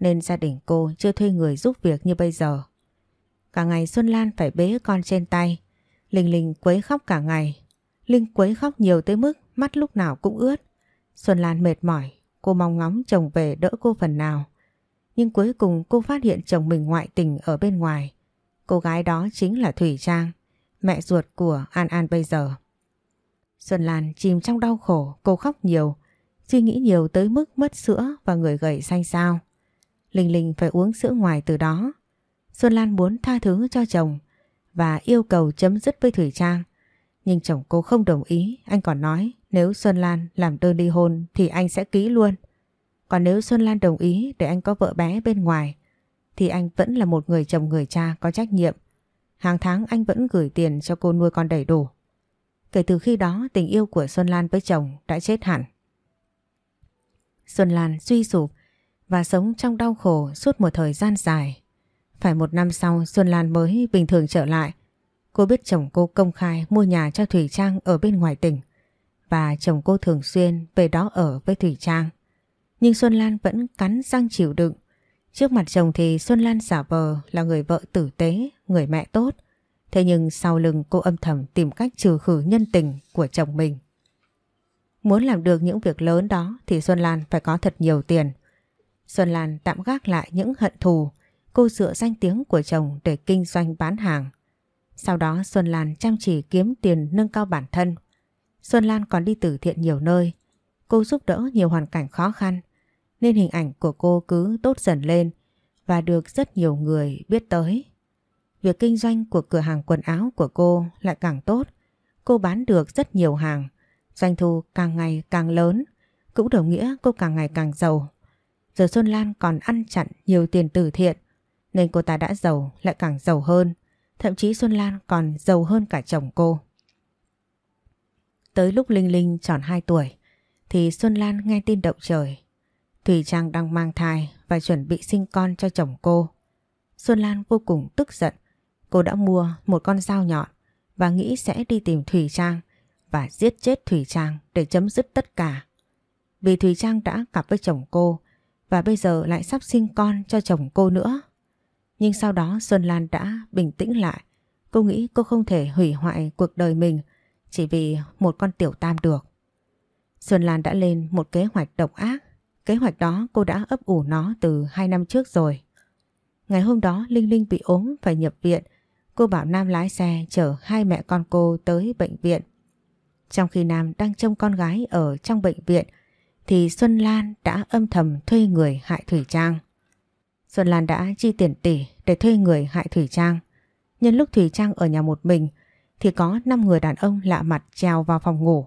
B: Nên gia đình cô chưa thuê người giúp việc như bây giờ. Cả ngày Xuân Lan phải bế con trên tay. Linh Linh quấy khóc cả ngày. Linh quấy khóc nhiều tới mức mắt lúc nào cũng ướt. Xuân Lan mệt mỏi, cô mong ngóng chồng về đỡ cô phần nào. Nhưng cuối cùng cô phát hiện chồng mình ngoại tình ở bên ngoài. Cô gái đó chính là Thủy Trang, mẹ ruột của An An bây giờ. Xuân Lan chìm trong đau khổ, cô khóc nhiều, suy nghĩ nhiều tới mức mất sữa và người gầy xanh xao. Linh Linh phải uống sữa ngoài từ đó. Xuân Lan muốn tha thứ cho chồng và yêu cầu chấm dứt với Thủy Trang. Nhưng chồng cô không đồng ý, anh còn nói nếu Xuân Lan làm đơn ly hôn thì anh sẽ ký luôn. Còn nếu Xuân Lan đồng ý để anh có vợ bé bên ngoài, thì anh vẫn là một người chồng người cha có trách nhiệm. Hàng tháng anh vẫn gửi tiền cho cô nuôi con đầy đủ. Kể từ khi đó, tình yêu của Xuân Lan với chồng đã chết hẳn. Xuân Lan suy sụp và sống trong đau khổ suốt một thời gian dài. Phải một năm sau, Xuân Lan mới bình thường trở lại. Cô biết chồng cô công khai mua nhà cho Thủy Trang ở bên ngoài tỉnh và chồng cô thường xuyên về đó ở với Thủy Trang. Nhưng Xuân Lan vẫn cắn răng chịu đựng. Trước mặt chồng thì Xuân Lan giả vờ là người vợ tử tế, người mẹ tốt. Thế nhưng sau lưng cô âm thầm tìm cách trừ khử nhân tình của chồng mình. Muốn làm được những việc lớn đó thì Xuân Lan phải có thật nhiều tiền. Xuân Lan tạm gác lại những hận thù, cô dựa danh tiếng của chồng để kinh doanh bán hàng. Sau đó Xuân Lan chăm chỉ kiếm tiền nâng cao bản thân. Xuân Lan còn đi từ thiện nhiều nơi. Cô giúp đỡ nhiều hoàn cảnh khó khăn nên hình ảnh của cô cứ tốt dần lên và được rất nhiều người biết tới. Việc kinh doanh của cửa hàng quần áo của cô lại càng tốt. Cô bán được rất nhiều hàng, doanh thu càng ngày càng lớn, cũng đồng nghĩa cô càng ngày càng giàu. Giờ Xuân Lan còn ăn chặn nhiều tiền từ thiện, nên cô ta đã giàu lại càng giàu hơn. Thậm chí Xuân Lan còn giàu hơn cả chồng cô. Tới lúc Linh Linh tròn 2 tuổi, thì Xuân Lan nghe tin động trời. Thủy Trang đang mang thai và chuẩn bị sinh con cho chồng cô. Xuân Lan vô cùng tức giận. Cô đã mua một con dao nhọn và nghĩ sẽ đi tìm Thủy Trang và giết chết Thủy Trang để chấm dứt tất cả. Vì Thủy Trang đã cặp với chồng cô và bây giờ lại sắp sinh con cho chồng cô nữa. Nhưng sau đó Xuân Lan đã bình tĩnh lại. Cô nghĩ cô không thể hủy hoại cuộc đời mình chỉ vì một con tiểu tam được. Xuân Lan đã lên một kế hoạch độc ác. Kế hoạch đó cô đã ấp ủ nó từ 2 năm trước rồi. Ngày hôm đó, Linh Linh bị ốm, phải nhập viện. Cô bảo Nam lái xe chở hai mẹ con cô tới bệnh viện. Trong khi Nam đang trông con gái ở trong bệnh viện, thì Xuân Lan đã âm thầm thuê người hại Thủy Trang. Xuân Lan đã chi tiền tỷ để thuê người hại Thủy Trang. Nhân lúc Thủy Trang ở nhà một mình, thì có 5 người đàn ông lạ mặt trèo vào phòng ngủ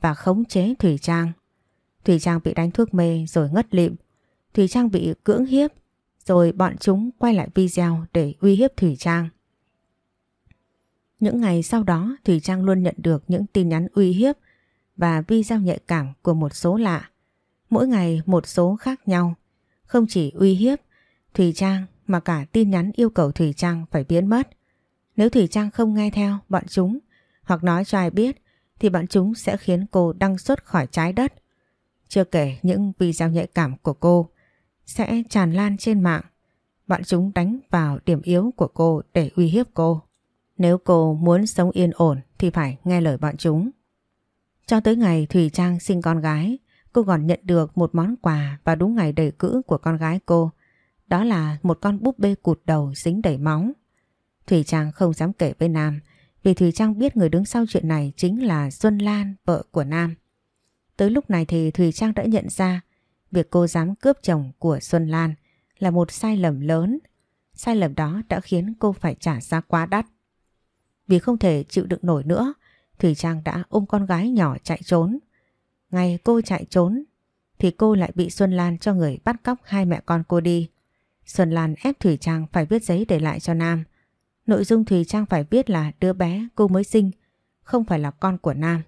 B: và khống chế Thủy Trang. Thủy Trang bị đánh thuốc mê rồi ngất lịm. Thủy Trang bị cưỡng hiếp, rồi bọn chúng quay lại video để uy hiếp Thủy Trang. Những ngày sau đó, Thủy Trang luôn nhận được những tin nhắn uy hiếp và video nhạy cảm của một số lạ. Mỗi ngày một số khác nhau. Không chỉ uy hiếp Thủy Trang mà cả tin nhắn yêu cầu Thủy Trang phải biến mất. Nếu Thủy Trang không nghe theo bọn chúng hoặc nói cho ai biết, thì bọn chúng sẽ khiến cô đăng xuất khỏi trái đất. Chưa kể những video nhạy cảm của cô sẽ tràn lan trên mạng. Bọn chúng đánh vào điểm yếu của cô để uy hiếp cô. Nếu cô muốn sống yên ổn thì phải nghe lời bọn chúng. Cho tới ngày Thủy Trang sinh con gái, cô còn nhận được một món quà vào đúng ngày đầy cữ của con gái cô. Đó là một con búp bê cụt đầu dính đầy máu. Thủy Trang không dám kể với Nam vì Thủy Trang biết người đứng sau chuyện này chính là Xuân Lan, vợ của Nam. Tới lúc này thì Thủy Trang đã nhận ra việc cô dám cướp chồng của Xuân Lan là một sai lầm lớn. Sai lầm đó đã khiến cô phải trả giá quá đắt. Vì không thể chịu đựng nổi nữa, Thủy Trang đã ôm con gái nhỏ chạy trốn. Ngày cô chạy trốn thì cô lại bị Xuân Lan cho người bắt cóc hai mẹ con cô đi. Xuân Lan ép Thủy Trang phải viết giấy để lại cho Nam. Nội dung Thùy Trang phải biết là đứa bé cô mới sinh, không phải là con của Nam.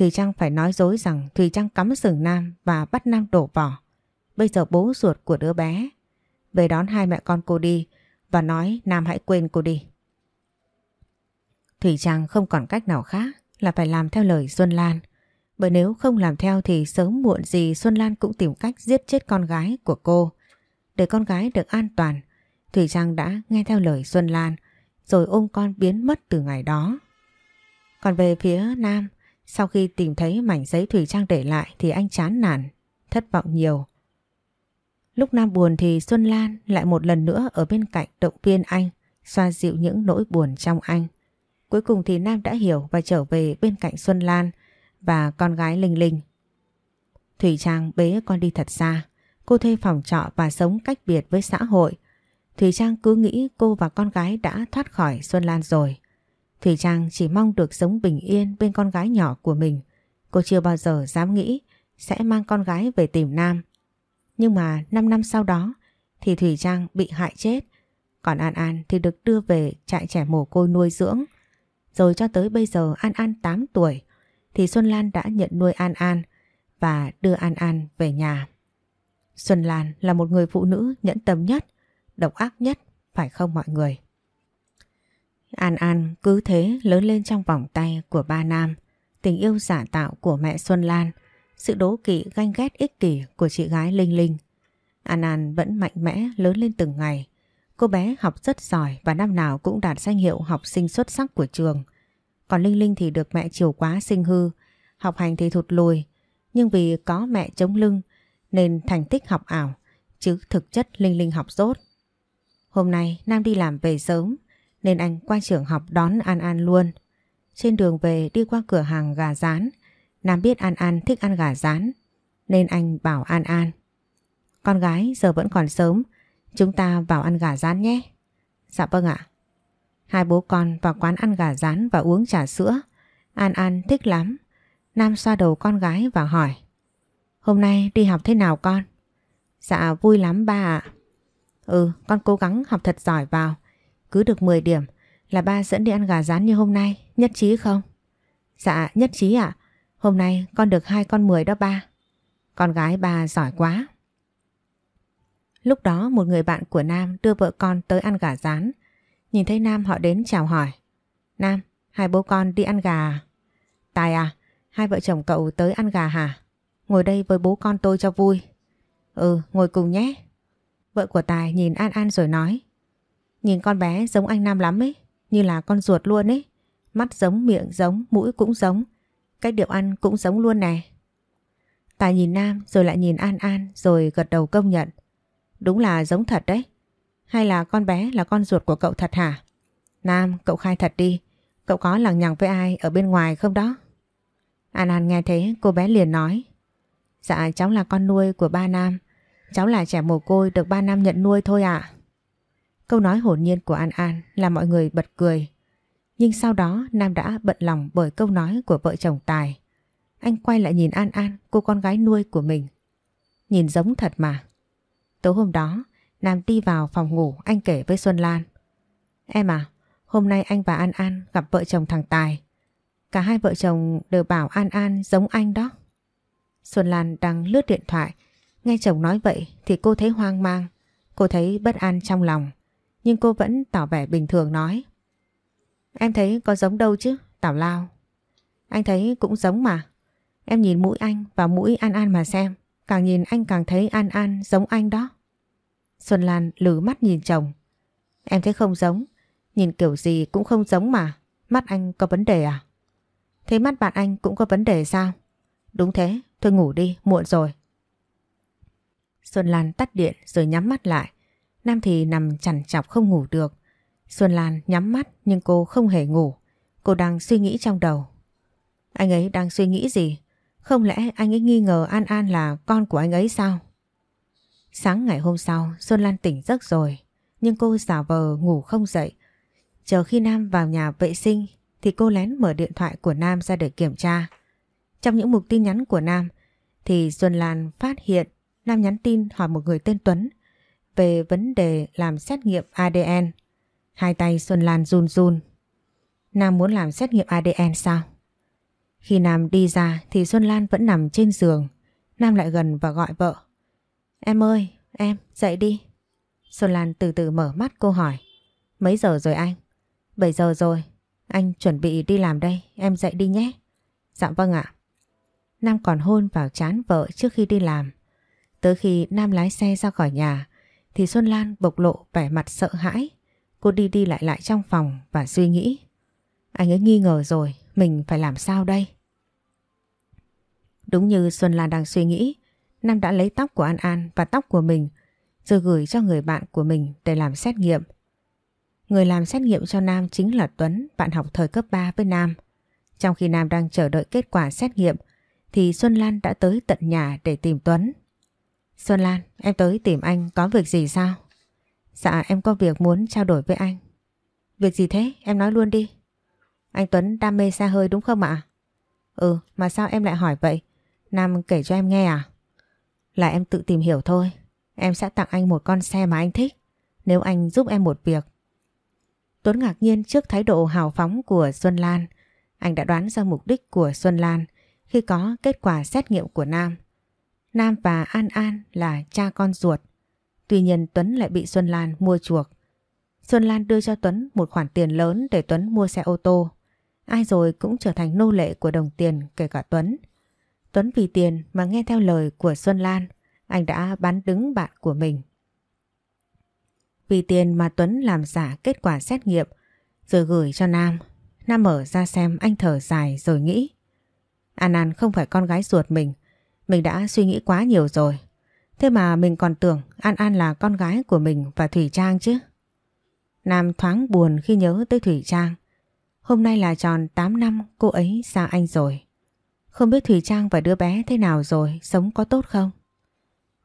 B: Thùy Trang phải nói dối rằng Thùy Trang cắm sừng Nam và bắt Nam đổ vỏ. Bây giờ bố ruột của đứa bé về đón hai mẹ con cô đi và nói Nam hãy quên cô đi. Thủy Trang không còn cách nào khác là phải làm theo lời Xuân Lan. Bởi nếu không làm theo thì sớm muộn gì Xuân Lan cũng tìm cách giết chết con gái của cô. Để con gái được an toàn, Thủy Trang đã nghe theo lời Xuân Lan rồi ôm con biến mất từ ngày đó. Còn về phía Nam, sau khi tìm thấy mảnh giấy Thủy Trang để lại thì anh chán nản, thất vọng nhiều. Lúc Nam buồn thì Xuân Lan lại một lần nữa ở bên cạnh động viên anh, xoa dịu những nỗi buồn trong anh. Cuối cùng thì Nam đã hiểu và trở về bên cạnh Xuân Lan và con gái Linh Linh. Thủy Trang bế con đi thật xa, cô thuê phòng trọ và sống cách biệt với xã hội, Thủy Trang cứ nghĩ cô và con gái đã thoát khỏi Xuân Lan rồi. Thủy Trang chỉ mong được sống bình yên bên con gái nhỏ của mình. Cô chưa bao giờ dám nghĩ sẽ mang con gái về tìm Nam. Nhưng mà 5 năm sau đó thì Thủy Trang bị hại chết Còn An An thì được đưa về trại trẻ mồ côi nuôi dưỡng. Rồi cho tới bây giờ An An 8 tuổi thì Xuân Lan đã nhận nuôi An An và đưa An An về nhà. Xuân Lan là một người phụ nữ nhẫn tâm nhất, độc ác nhất, phải không mọi người? An An cứ thế lớn lên trong vòng tay của ba Nam, tình yêu giả tạo của mẹ Xuân Lan, sự đố kỵ ganh ghét ích kỷ của chị gái Linh Linh. An An vẫn mạnh mẽ lớn lên từng ngày. Cô bé học rất giỏi và năm nào cũng đạt danh hiệu học sinh xuất sắc của trường. Còn Linh Linh thì được mẹ chiều quá sinh hư, học hành thì thụt lùi. Nhưng vì có mẹ chống lưng nên thành tích học ảo, chứ thực chất Linh Linh học tốt. Hôm nay Nam đi làm về sớm nên anh qua trường học đón An An luôn. Trên đường về đi qua cửa hàng gà rán, Nam biết An An thích ăn gà rán nên anh bảo An An. Con gái giờ vẫn còn sớm, chúng ta vào ăn gà rán nhé. Dạ vâng ạ. Hai bố con vào quán ăn gà rán và uống trà sữa. An An thích lắm. Nam xoa đầu con gái và hỏi. Hôm nay đi học thế nào con? Dạ vui lắm ba ạ. Ừ, con cố gắng học thật giỏi vào. Cứ được 10 điểm là ba dẫn đi ăn gà rán như hôm nay, nhất trí không? Dạ, nhất trí ạ. Hôm nay con được hai con 10 đó ba. Con gái ba giỏi quá. Lúc đó một người bạn của Nam đưa vợ con tới ăn gà rán. Nhìn thấy Nam họ đến chào hỏi. Nam, hai bố con đi ăn gà à? Tài à, hai vợ chồng cậu tới ăn gà hả? Ngồi đây với bố con tôi cho vui. Ừ, ngồi cùng nhé. Vợ của Tài nhìn An An rồi nói. Nhìn con bé giống anh Nam lắm ấy, như là con ruột luôn ấy. Mắt giống, miệng giống, mũi cũng giống. Cách điệu ăn cũng giống luôn nè. Tài nhìn Nam rồi lại nhìn An An rồi gật đầu công nhận. Đúng là giống thật đấy. Hay là con bé là con ruột của cậu thật hả? Nam, cậu khai thật đi. Cậu có lằng nhằng với ai ở bên ngoài không đó? An An nghe thế cô bé liền nói. Dạ cháu là con nuôi của ba Nam. Cháu là trẻ mồ côi được ba Nam nhận nuôi thôi ạ. Câu nói hồn nhiên của An An làm mọi người bật cười. Nhưng sau đó Nam đã bận lòng bởi câu nói của vợ chồng Tài. Anh quay lại nhìn An An, cô con gái nuôi của mình. Nhìn giống thật mà. Tối hôm đó, Nam đi vào phòng ngủ anh kể với Xuân Lan. Em à, hôm nay anh và An An gặp vợ chồng thằng Tài. Cả hai vợ chồng đều bảo An An giống anh đó. Xuân Lan đang lướt điện thoại. Nghe chồng nói vậy thì cô thấy hoang mang. Cô thấy bất an trong lòng. Nhưng cô vẫn tỏ vẻ bình thường nói. Em thấy có giống đâu chứ, Tảo Lao. Anh thấy cũng giống mà. Em nhìn mũi anh và mũi An An mà xem. Càng nhìn anh càng thấy An An giống anh đó. Xuân Lan lử mắt nhìn chồng. Em thấy không giống. Nhìn kiểu gì cũng không giống mà. Mắt anh có vấn đề à? Thế mắt bạn anh cũng có vấn đề sao? Đúng thế, thôi ngủ đi, muộn rồi. Xuân Lan tắt điện rồi nhắm mắt lại. Nam thì nằm chằn chọc không ngủ được. Xuân Lan nhắm mắt nhưng cô không hề ngủ. Cô đang suy nghĩ trong đầu. Anh ấy đang suy nghĩ gì? Không lẽ anh ấy nghi ngờ An An là con của anh ấy sao? Sáng ngày hôm sau, Xuân Lan tỉnh giấc rồi. Nhưng cô giả vờ ngủ không dậy. Chờ khi Nam vào nhà vệ sinh thì cô lén mở điện thoại của Nam ra để kiểm tra. Trong những mục tin nhắn của Nam thì Xuân Lan phát hiện Nam nhắn tin hỏi một người tên Tuấn về vấn đề làm xét nghiệm ADN. Hai tay Xuân Lan run run. Nam muốn làm xét nghiệm ADN sao? Khi Nam đi ra thì Xuân Lan vẫn nằm trên giường. Nam lại gần và gọi vợ. Em ơi, em, dậy đi. Xuân Lan từ từ mở mắt cô hỏi. Mấy giờ rồi anh? 7 giờ rồi. Anh chuẩn bị đi làm đây, em dậy đi nhé. Dạ vâng ạ. Nam còn hôn vào chán vợ trước khi đi làm. Tới khi Nam lái xe ra khỏi nhà thì Xuân Lan bộc lộ vẻ mặt sợ hãi. Cô đi đi lại lại trong phòng và suy nghĩ. Anh ấy nghi ngờ rồi, mình phải làm sao đây? Đúng như Xuân Lan đang suy nghĩ, Nam đã lấy tóc của An An và tóc của mình rồi gửi cho người bạn của mình để làm xét nghiệm. Người làm xét nghiệm cho Nam chính là Tuấn, bạn học thời cấp 3 với Nam. Trong khi Nam đang chờ đợi kết quả xét nghiệm thì Xuân Lan đã tới tận nhà để tìm Tuấn. Xuân Lan, em tới tìm anh có việc gì sao? Dạ em có việc muốn trao đổi với anh. Việc gì thế? Em nói luôn đi. Anh Tuấn đam mê xe hơi đúng không ạ? Ừ, mà sao em lại hỏi vậy? Nam kể cho em nghe à? Là em tự tìm hiểu thôi. Em sẽ tặng anh một con xe mà anh thích. nếu anh giúp em một việc. Tuấn ngạc nhiên trước thái độ hào phóng của Xuân Lan. Anh đã đoán ra mục đích của Xuân Lan khi có kết quả xét nghiệm của Nam. Nam và An An là cha con ruột. Tuy nhiên Tuấn lại bị Xuân Lan mua chuộc. Xuân Lan đưa cho Tuấn một khoản tiền lớn để Tuấn mua xe ô tô. Ai rồi cũng trở thành nô lệ của đồng tiền kể cả Tuấn. Tuấn vì tiền mà nghe theo lời của Xuân Lan, anh đã bán đứng bạn của mình. Vì tiền mà Tuấn làm giả kết quả xét nghiệm rồi gửi cho Nam. Nam mở ra xem anh thở dài rồi nghĩ. An An không phải con gái ruột mình, mình đã suy nghĩ quá nhiều rồi. Thế mà mình còn tưởng An An là con gái của mình và Thủy Trang chứ. Nam thoáng buồn khi nhớ tới Thủy Trang. Hôm nay là tròn 8 năm cô ấy xa anh rồi. Không biết Thủy Trang và đứa bé thế nào rồi, sống có tốt không?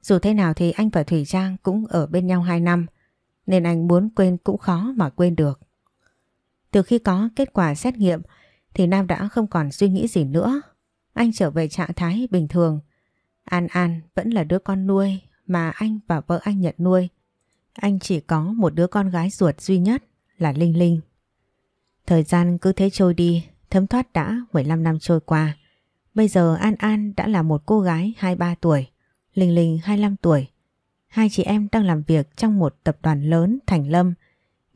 B: Dù thế nào thì anh và Thủy Trang cũng ở bên nhau 2 năm, nên anh muốn quên cũng khó mà quên được. Từ khi có kết quả xét nghiệm thì Nam đã không còn suy nghĩ gì nữa. Anh trở về trạng thái bình thường. An An vẫn là đứa con nuôi mà anh và vợ anh nhận nuôi. Anh chỉ có một đứa con gái ruột duy nhất là Linh Linh. Thời gian cứ thế trôi đi, thấm thoát đã 15 năm trôi qua. Bây giờ An An đã là một cô gái 23 tuổi, Linh Linh 25 tuổi. Hai chị em đang làm việc trong một tập đoàn lớn Thành Lâm.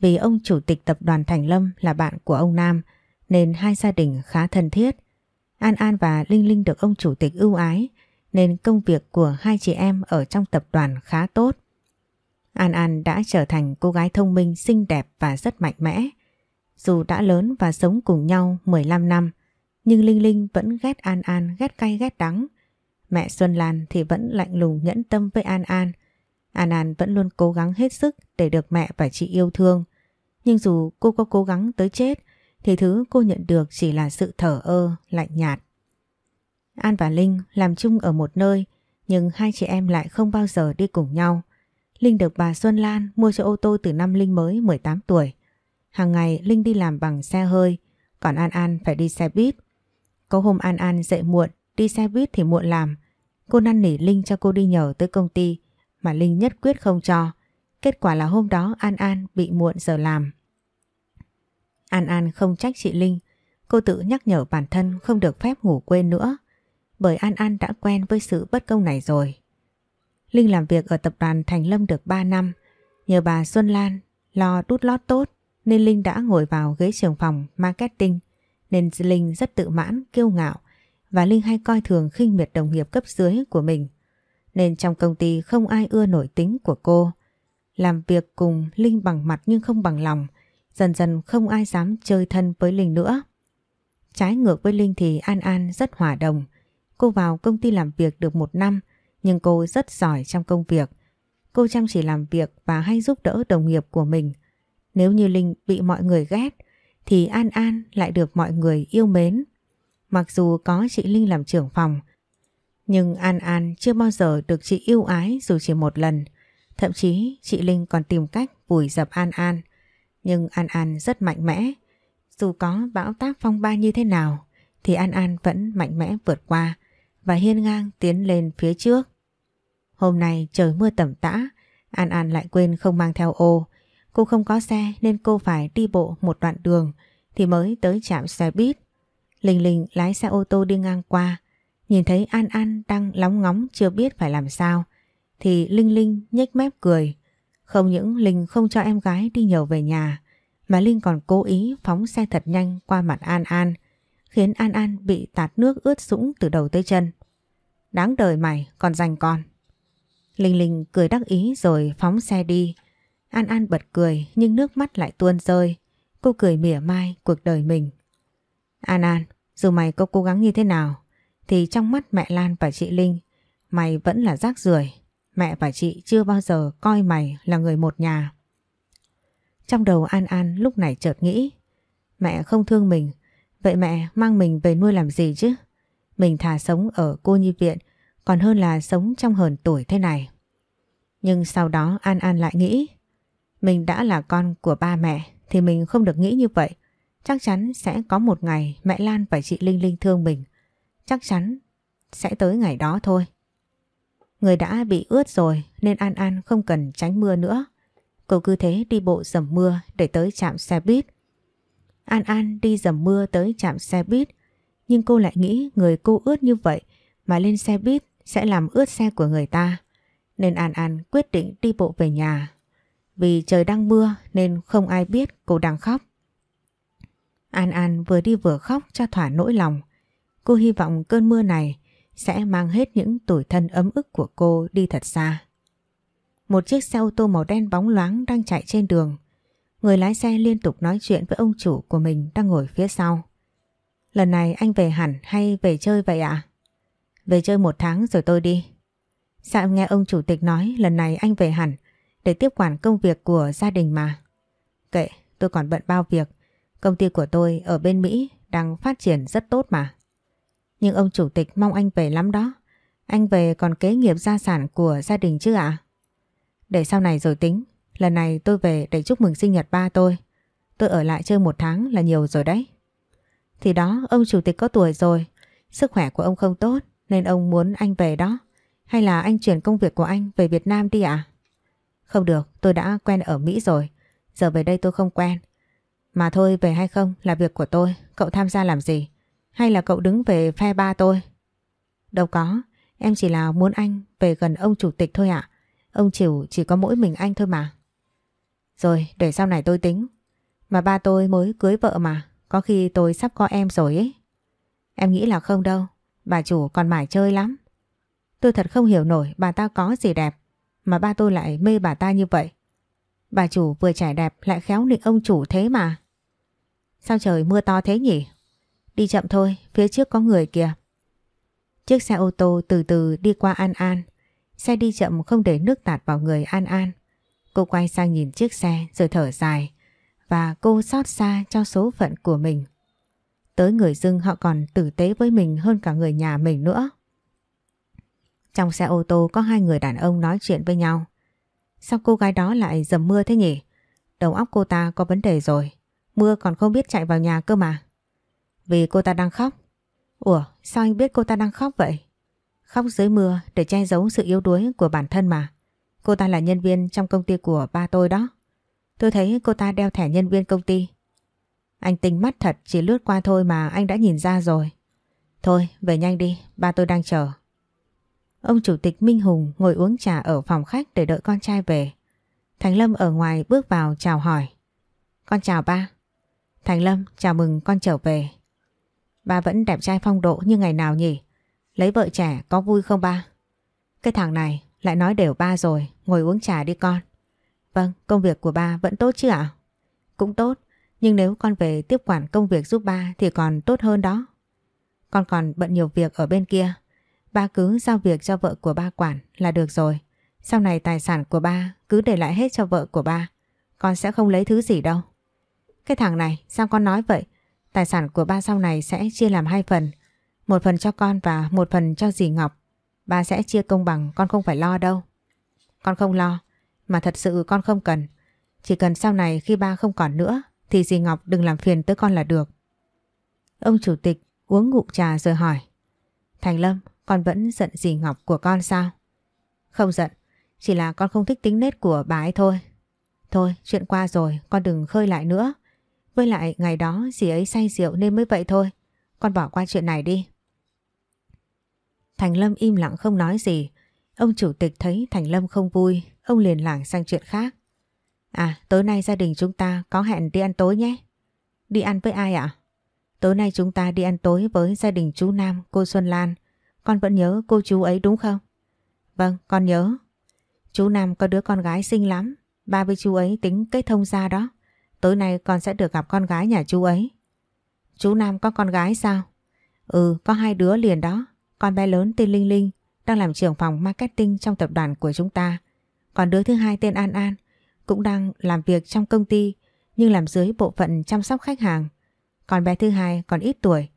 B: Vì ông chủ tịch tập đoàn Thành Lâm là bạn của ông Nam nên hai gia đình khá thân thiết. An An và Linh Linh được ông chủ tịch ưu ái nên công việc của hai chị em ở trong tập đoàn khá tốt. An An đã trở thành cô gái thông minh, xinh đẹp và rất mạnh mẽ. Dù đã lớn và sống cùng nhau 15 năm, nhưng Linh Linh vẫn ghét An An, ghét cay ghét đắng. Mẹ Xuân Lan thì vẫn lạnh lùng nhẫn tâm với An An. An An vẫn luôn cố gắng hết sức để được mẹ và chị yêu thương. Nhưng dù cô có cố gắng tới chết, thì thứ cô nhận được chỉ là sự thở ơ, lạnh nhạt. An và Linh làm chung ở một nơi, nhưng hai chị em lại không bao giờ đi cùng nhau. Linh được bà Xuân Lan mua cho ô tô từ năm Linh mới 18 tuổi. Hàng ngày Linh đi làm bằng xe hơi, còn An An phải đi xe buýt. Có hôm An An dậy muộn, đi xe buýt thì muộn làm. Cô năn nỉ Linh cho cô đi nhờ tới công ty, mà Linh nhất quyết không cho. Kết quả là hôm đó An An bị muộn giờ làm. An An không trách chị Linh, cô tự nhắc nhở bản thân không được phép ngủ quên nữa. Bởi An An đã quen với sự bất công này rồi. Linh làm việc ở tập đoàn Thành Lâm được 3 năm. Nhờ bà Xuân Lan lo đút lót tốt nên Linh đã ngồi vào ghế trưởng phòng marketing nên Linh rất tự mãn, kiêu ngạo và Linh hay coi thường khinh miệt đồng nghiệp cấp dưới của mình. Nên trong công ty không ai ưa nổi tính của cô. Làm việc cùng Linh bằng mặt nhưng không bằng lòng, dần dần không ai dám chơi thân với Linh nữa. Trái ngược với Linh thì An An rất hòa đồng. Cô vào công ty làm việc được một năm nhưng cô rất giỏi trong công việc. Cô chăm chỉ làm việc và hay giúp đỡ đồng nghiệp của mình. Nếu như Linh bị mọi người ghét thì An An lại được mọi người yêu mến. Mặc dù có chị Linh làm trưởng phòng, nhưng An An chưa bao giờ được chị yêu ái dù chỉ một lần. Thậm chí chị Linh còn tìm cách vùi dập An An. Nhưng An An rất mạnh mẽ. Dù có bão táp phong ba như thế nào thì An An vẫn mạnh mẽ vượt qua và hiên ngang tiến lên phía trước. Hôm nay trời mưa tầm tã, An An lại quên không mang theo ô. Cô không có xe nên cô phải đi bộ một đoạn đường thì mới tới trạm xe buýt. Linh Linh lái xe ô tô đi ngang qua, nhìn thấy An An đang lóng ngóng chưa biết phải làm sao, thì Linh Linh nhếch mép cười. Không những Linh không cho em gái đi nhờ về nhà, mà Linh còn cố ý phóng xe thật nhanh qua mặt An An, khiến An An bị tạt nước ướt sũng từ đầu tới chân. Đáng đời mày, còn dành con. Linh Linh cười đắc ý rồi phóng xe đi. An An bật cười nhưng nước mắt lại tuôn rơi. Cô cười mỉa mai cuộc đời mình. An An, dù mày có cố gắng như thế nào, thì trong mắt mẹ Lan và chị Linh, mày vẫn là rác rưởi. Mẹ và chị chưa bao giờ coi mày là người một nhà. Trong đầu An An lúc này chợt nghĩ, mẹ không thương mình, vậy mẹ, mang mình về nuôi làm gì chứ? Mình thà sống ở cô nhi viện, còn hơn là sống trong hờn tuổi thế này. Nhưng sau đó An An lại nghĩ, mình đã là con của ba mẹ thì mình không được nghĩ như vậy. Chắc chắn sẽ có một ngày mẹ Lan và chị Linh Linh thương mình. Chắc chắn sẽ tới ngày đó thôi. Người đã bị ướt rồi nên An An không cần tránh mưa nữa. Cô cứ thế đi bộ dầm mưa để tới trạm xe buýt. An An đi dầm mưa tới trạm xe buýt nhưng cô lại nghĩ người cô ướt như vậy mà lên xe buýt sẽ làm ướt xe của người ta. Nên An An quyết định đi bộ về nhà. Vì trời đang mưa nên không ai biết cô đang khóc. An An vừa đi vừa khóc cho thỏa nỗi lòng. Cô hy vọng cơn mưa này sẽ mang hết những tủi thân ấm ức của cô đi thật xa. Một chiếc xe ô tô màu đen bóng loáng đang chạy trên đường. Người lái xe liên tục nói chuyện với ông chủ của mình đang ngồi phía sau. Lần này anh về hẳn hay về chơi vậy ạ? Về chơi một tháng rồi tôi đi. Sao em nghe ông chủ tịch nói lần này anh về hẳn để tiếp quản công việc của gia đình mà. Kệ, tôi còn bận bao việc. Công ty của tôi ở bên Mỹ đang phát triển rất tốt mà. Nhưng ông chủ tịch mong anh về lắm đó. Anh về còn kế nghiệp gia sản của gia đình chứ ạ? Để sau này rồi tính. Lần này tôi về để chúc mừng sinh nhật ba tôi. Tôi ở lại chơi một tháng là nhiều rồi đấy. Thì đó, ông chủ tịch có tuổi rồi. Sức khỏe của ông không tốt nên ông muốn anh về đó. Hay là anh chuyển công việc của anh về Việt Nam đi ạ? Không được, tôi đã quen ở Mỹ rồi. Giờ về đây tôi không quen. Mà thôi về hay không là việc của tôi. Cậu tham gia làm gì? Hay là cậu đứng về phe ba tôi? Đâu có, em chỉ là muốn anh về gần ông chủ tịch thôi ạ. Ông chủ chỉ có mỗi mình anh thôi mà. Rồi, để sau này tôi tính. Mà ba tôi mới cưới vợ mà, có khi tôi sắp có em rồi ấy. Em nghĩ là không đâu, bà chủ còn mải chơi lắm. Tôi thật không hiểu nổi bà ta có gì đẹp mà ba tôi lại mê bà ta như vậy. Bà chủ vừa trẻ đẹp lại khéo nịnh ông chủ thế mà. Sao trời mưa to thế nhỉ? Đi chậm thôi, phía trước có người kìa. Chiếc xe ô tô từ từ đi qua An An. Xe đi chậm không để nước tạt vào người An An. Cô quay sang nhìn chiếc xe rồi thở dài. Và cô xót xa cho số phận của mình. Tới người dưng họ còn tử tế với mình hơn cả người nhà mình nữa. Trong xe ô tô có hai người đàn ông nói chuyện với nhau. Sao cô gái đó lại dầm mưa thế nhỉ? Đầu óc cô ta có vấn đề rồi. Mưa còn không biết chạy vào nhà cơ mà. Vì cô ta đang khóc. Ủa, sao anh biết cô ta đang khóc vậy? Khóc dưới mưa để che giấu sự yếu đuối của bản thân mà. Cô ta là nhân viên trong công ty của ba tôi đó. Tôi thấy cô ta đeo thẻ nhân viên công ty. Anh tinh mắt thật chỉ lướt qua thôi mà anh đã nhìn ra rồi. Thôi về nhanh đi, ba tôi đang chờ. Ông chủ tịch Minh Hùng ngồi uống trà ở phòng khách để đợi con trai về. Thành Lâm ở ngoài bước vào chào hỏi. Con chào ba. Thành Lâm chào mừng con trở về. Ba vẫn đẹp trai phong độ như ngày nào nhỉ? Lấy vợ trẻ có vui không ba? Cái thằng này lại nói đều ba rồi, ngồi uống trà đi con. Vâng, công việc của ba vẫn tốt chứ ạ? Cũng tốt, nhưng nếu con về tiếp quản công việc giúp ba thì còn tốt hơn đó. Con còn bận nhiều việc ở bên kia, Ba cứ giao việc cho vợ của ba quản là được rồi. Sau này tài sản của ba cứ để lại hết cho vợ của ba. Con sẽ không lấy thứ gì đâu. Cái thằng này sao con nói vậy? Tài sản của ba sau này sẽ chia làm hai phần. Một phần cho con và một phần cho dì Ngọc. Ba sẽ chia công bằng con không phải lo đâu. Con không lo. Mà thật sự con không cần. Chỉ cần sau này khi ba không còn nữa thì dì Ngọc đừng làm phiền tới con là được. Ông chủ tịch uống ngụm trà rồi hỏi. Thành Lâm, con vẫn giận dì Ngọc của con sao? Không giận, chỉ là con không thích tính nết của bà ấy thôi. Thôi, chuyện qua rồi, con đừng khơi lại nữa. Với lại ngày đó dì ấy say rượu nên mới vậy thôi. Con bỏ qua chuyện này đi. Thành Lâm im lặng không nói gì. Ông chủ tịch thấy Thành Lâm không vui, ông liền lảng sang chuyện khác. À, tối nay gia đình chúng ta có hẹn đi ăn tối nhé. Đi ăn với ai ạ? Tối nay chúng ta đi ăn tối với gia đình chú Nam, cô Xuân Lan con vẫn nhớ cô chú ấy đúng không? Vâng, con nhớ. Chú Nam có đứa con gái xinh lắm. Ba với chú ấy tính kết thông ra đó. Tối nay con sẽ được gặp con gái nhà chú ấy. Chú Nam có con gái sao? Ừ, có hai đứa liền đó. Con bé lớn tên Linh Linh đang làm trưởng phòng marketing trong tập đoàn của chúng ta. Còn đứa thứ hai tên An An cũng đang làm việc trong công ty nhưng làm dưới bộ phận chăm sóc khách hàng. Còn bé thứ hai còn ít tuổi,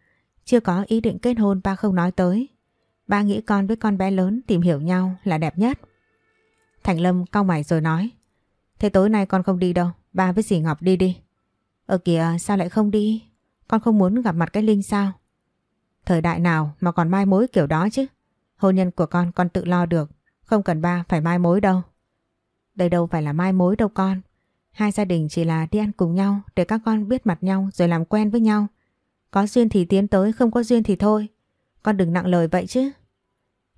B: chưa có ý định kết hôn ba không nói tới. Ba nghĩ con với con bé lớn tìm hiểu nhau là đẹp nhất. Thành Lâm cau mày rồi nói. Thế tối nay con không đi đâu, ba với dì Ngọc đi đi. ở kìa sao lại không đi? Con không muốn gặp mặt cái Linh sao? Thời đại nào mà còn mai mối kiểu đó chứ? Hôn nhân của con con tự lo được, không cần ba phải mai mối đâu. Đây đâu phải là mai mối đâu con. Hai gia đình chỉ là đi ăn cùng nhau để các con biết mặt nhau rồi làm quen với nhau. Có duyên thì tiến tới, không có duyên thì thôi. Con đừng nặng lời vậy chứ.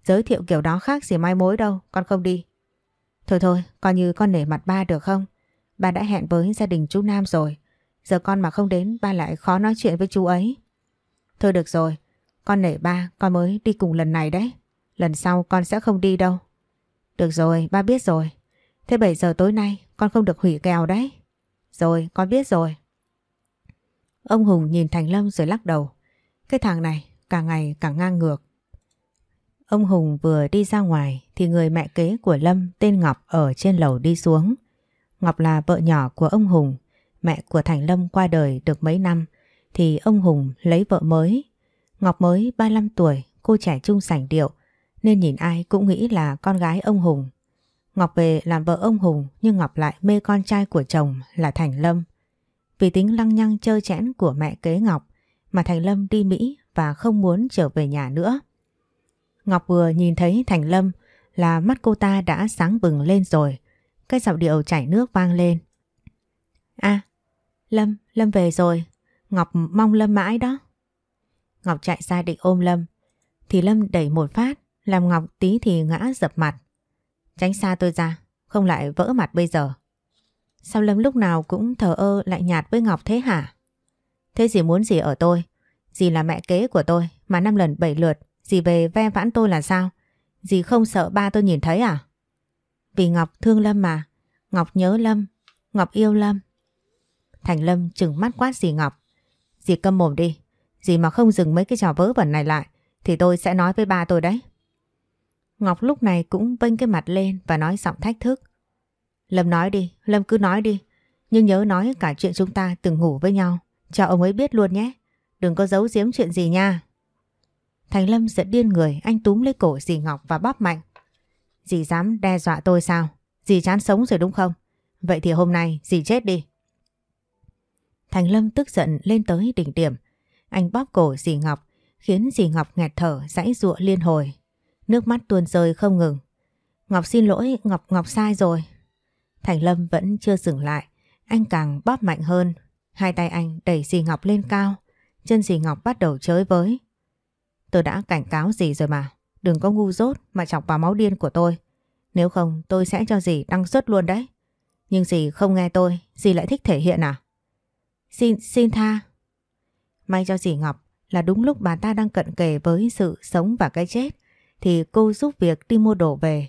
B: Giới thiệu kiểu đó khác gì mai mối đâu, con không đi. Thôi thôi, coi như con nể mặt ba được không? Ba đã hẹn với gia đình chú Nam rồi. Giờ con mà không đến ba lại khó nói chuyện với chú ấy. Thôi được rồi, con nể ba, con mới đi cùng lần này đấy. Lần sau con sẽ không đi đâu. Được rồi, ba biết rồi. Thế 7 giờ tối nay con không được hủy kèo đấy. Rồi, con biết rồi. Ông Hùng nhìn Thành Lâm rồi lắc đầu. Cái thằng này càng ngày càng ngang ngược. Ông Hùng vừa đi ra ngoài thì người mẹ kế của Lâm tên Ngọc ở trên lầu đi xuống. Ngọc là vợ nhỏ của ông Hùng. Mẹ của Thành Lâm qua đời được mấy năm thì ông Hùng lấy vợ mới. Ngọc mới 35 tuổi, cô trẻ trung sảnh điệu nên nhìn ai cũng nghĩ là con gái ông Hùng. Ngọc về làm vợ ông Hùng nhưng Ngọc lại mê con trai của chồng là Thành Lâm. Vì tính lăng nhăng chơi chẽn của mẹ kế Ngọc mà Thành Lâm đi Mỹ và không muốn trở về nhà nữa. Ngọc vừa nhìn thấy Thành Lâm là mắt cô ta đã sáng bừng lên rồi. Cái giọng điệu chảy nước vang lên. À, Lâm, Lâm về rồi. Ngọc mong Lâm mãi đó. Ngọc chạy ra định ôm Lâm. Thì Lâm đẩy một phát, làm Ngọc tí thì ngã dập mặt. Tránh xa tôi ra, không lại vỡ mặt bây giờ. Sao Lâm lúc nào cũng thờ ơ lại nhạt với Ngọc thế hả? Thế gì muốn gì ở tôi? Dì là mẹ kế của tôi mà năm lần bảy lượt dì về ve vãn tôi là sao? Dì không sợ ba tôi nhìn thấy à? Vì Ngọc thương Lâm mà. Ngọc nhớ Lâm. Ngọc yêu Lâm. Thành Lâm chừng mắt quát dì Ngọc. Dì câm mồm đi. Dì mà không dừng mấy cái trò vớ vẩn này lại thì tôi sẽ nói với ba tôi đấy. Ngọc lúc này cũng vênh cái mặt lên và nói giọng thách thức. Lâm nói đi, Lâm cứ nói đi. Nhưng nhớ nói cả chuyện chúng ta từng ngủ với nhau. Cho ông ấy biết luôn nhé. Đừng có giấu giếm chuyện gì nha. Thành Lâm giận điên người, anh túm lấy cổ dì Ngọc và bóp mạnh. Dì dám đe dọa tôi sao? Dì chán sống rồi đúng không? Vậy thì hôm nay dì chết đi. Thành Lâm tức giận lên tới đỉnh điểm. Anh bóp cổ dì Ngọc, khiến dì Ngọc nghẹt thở, dãy ruộng liên hồi. Nước mắt tuôn rơi không ngừng. Ngọc xin lỗi, Ngọc Ngọc sai rồi. Thành Lâm vẫn chưa dừng lại. Anh càng bóp mạnh hơn. Hai tay anh đẩy dì Ngọc lên cao. Chân dì Ngọc bắt đầu chới với. Tôi đã cảnh cáo dì rồi mà. Đừng có ngu dốt mà chọc vào máu điên của tôi. Nếu không tôi sẽ cho dì đăng xuất luôn đấy. Nhưng dì không nghe tôi, dì lại thích thể hiện à? Xin, xin tha. May cho dì Ngọc là đúng lúc bà ta đang cận kề với sự sống và cái chết, thì cô giúp việc đi mua đồ về.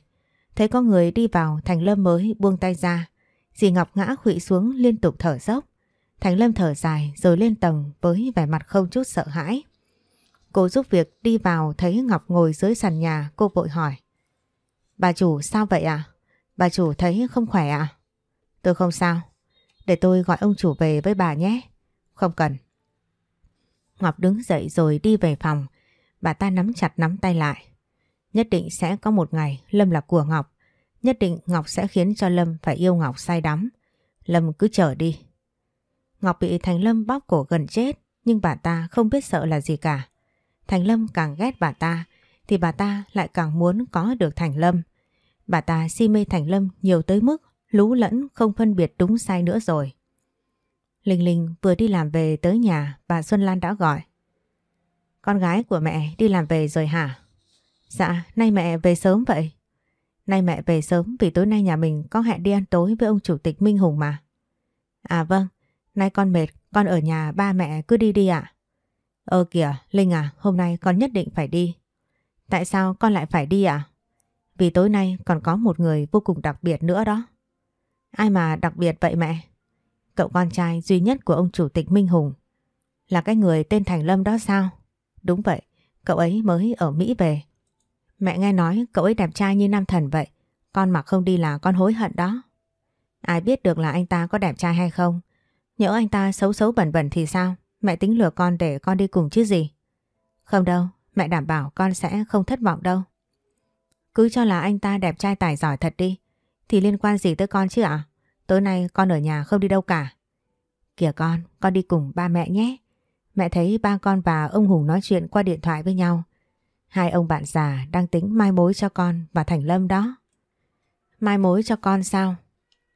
B: Thấy có người đi vào, Thành Lâm mới buông tay ra. Dì Ngọc ngã khụy xuống liên tục thở dốc. Thành Lâm thở dài rồi lên tầng với vẻ mặt không chút sợ hãi. Cô giúp việc đi vào, thấy Ngọc ngồi dưới sàn nhà, cô vội hỏi. Bà chủ sao vậy à? Bà chủ thấy không khỏe à? Tôi không sao. Để tôi gọi ông chủ về với bà nhé. Không cần. Ngọc đứng dậy rồi đi về phòng. Bà ta nắm chặt nắm tay lại. Nhất định sẽ có một ngày Lâm là của Ngọc. Nhất định Ngọc sẽ khiến cho Lâm phải yêu Ngọc say đắm. Lâm cứ chờ đi. Ngọc bị Thành Lâm bóp cổ gần chết, nhưng bà ta không biết sợ là gì cả. Thành Lâm càng ghét bà ta, thì bà ta lại càng muốn có được Thành Lâm. Bà ta si mê Thành Lâm nhiều tới mức lú lẫn không phân biệt đúng sai nữa rồi. Linh Linh vừa đi làm về tới nhà bà Xuân Lan đã gọi. Con gái của mẹ đi làm về rồi hả? Dạ, nay mẹ về sớm vậy. Nay mẹ về sớm vì tối nay nhà mình có hẹn đi ăn tối với ông chủ tịch Minh Hùng mà. À vâng, nay con mệt, con ở nhà ba mẹ cứ đi đi ạ. Ơ kìa, Linh à, hôm nay con nhất định phải đi. Tại sao con lại phải đi ạ? Vì tối nay còn có một người vô cùng đặc biệt nữa đó. Ai mà đặc biệt vậy mẹ? Cậu con trai duy nhất của ông chủ tịch Minh Hùng. Là cái người tên Thành Lâm đó sao? Đúng vậy, cậu ấy mới ở Mỹ về. Mẹ nghe nói cậu ấy đẹp trai như nam thần vậy. Con mà không đi là con hối hận đó. Ai biết được là anh ta có đẹp trai hay không? nhỡ anh ta xấu xấu bẩn bẩn thì sao? Mẹ tính lừa con để con đi cùng chứ gì? Không đâu, mẹ đảm bảo con sẽ không thất vọng đâu. Cứ cho là anh ta đẹp trai tài giỏi thật đi. Thì liên quan gì tới con chứ ạ? Tối nay con ở nhà không đi đâu cả. Kìa con, con đi cùng ba mẹ nhé. Mẹ thấy ba con và ông Hùng nói chuyện qua điện thoại với nhau. Hai ông bạn già đang tính mai mối cho con và Thành Lâm đó. Mai mối cho con sao?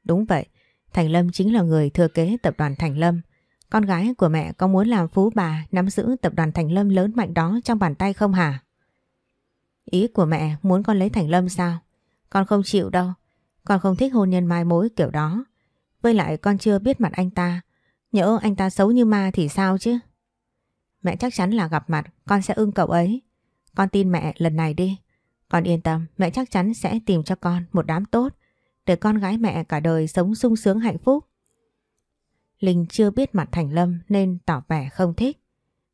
B: Đúng vậy, Thành Lâm chính là người thừa kế tập đoàn Thành Lâm. Con gái của mẹ có muốn làm phú bà nắm giữ tập đoàn Thành Lâm lớn mạnh đó trong bàn tay không hả? Ý của mẹ muốn con lấy Thành Lâm sao? Con không chịu đâu. Con không thích hôn nhân mai mối kiểu đó. Với lại con chưa biết mặt anh ta. Nhỡ anh ta xấu như ma thì sao chứ? Mẹ chắc chắn là gặp mặt con sẽ ưng cậu ấy. Con tin mẹ lần này đi. Con yên tâm mẹ chắc chắn sẽ tìm cho con một đám tốt để con gái mẹ cả đời sống sung sướng hạnh phúc. Linh chưa biết mặt Thành Lâm nên tỏ vẻ không thích.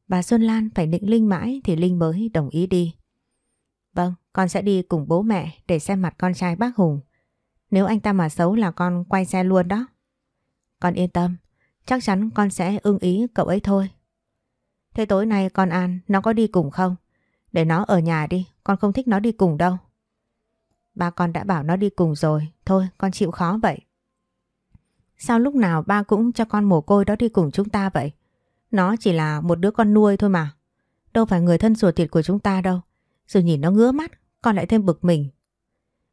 B: Bà Xuân Lan phải định Linh mãi thì Linh mới đồng ý đi. Vâng, con sẽ đi cùng bố mẹ để xem mặt con trai bác Hùng. Nếu anh ta mà xấu là con quay xe luôn đó. Con yên tâm, chắc chắn con sẽ ưng ý cậu ấy thôi. Thế tối nay con An nó có đi cùng không? Để nó ở nhà đi, con không thích nó đi cùng đâu. Ba con đã bảo nó đi cùng rồi, thôi con chịu khó vậy. Sao lúc nào ba cũng cho con mồ côi đó đi cùng chúng ta vậy? Nó chỉ là một đứa con nuôi thôi mà. Đâu phải người thân ruột thịt của chúng ta đâu. Rồi nhìn nó ngứa mắt, con lại thêm bực mình.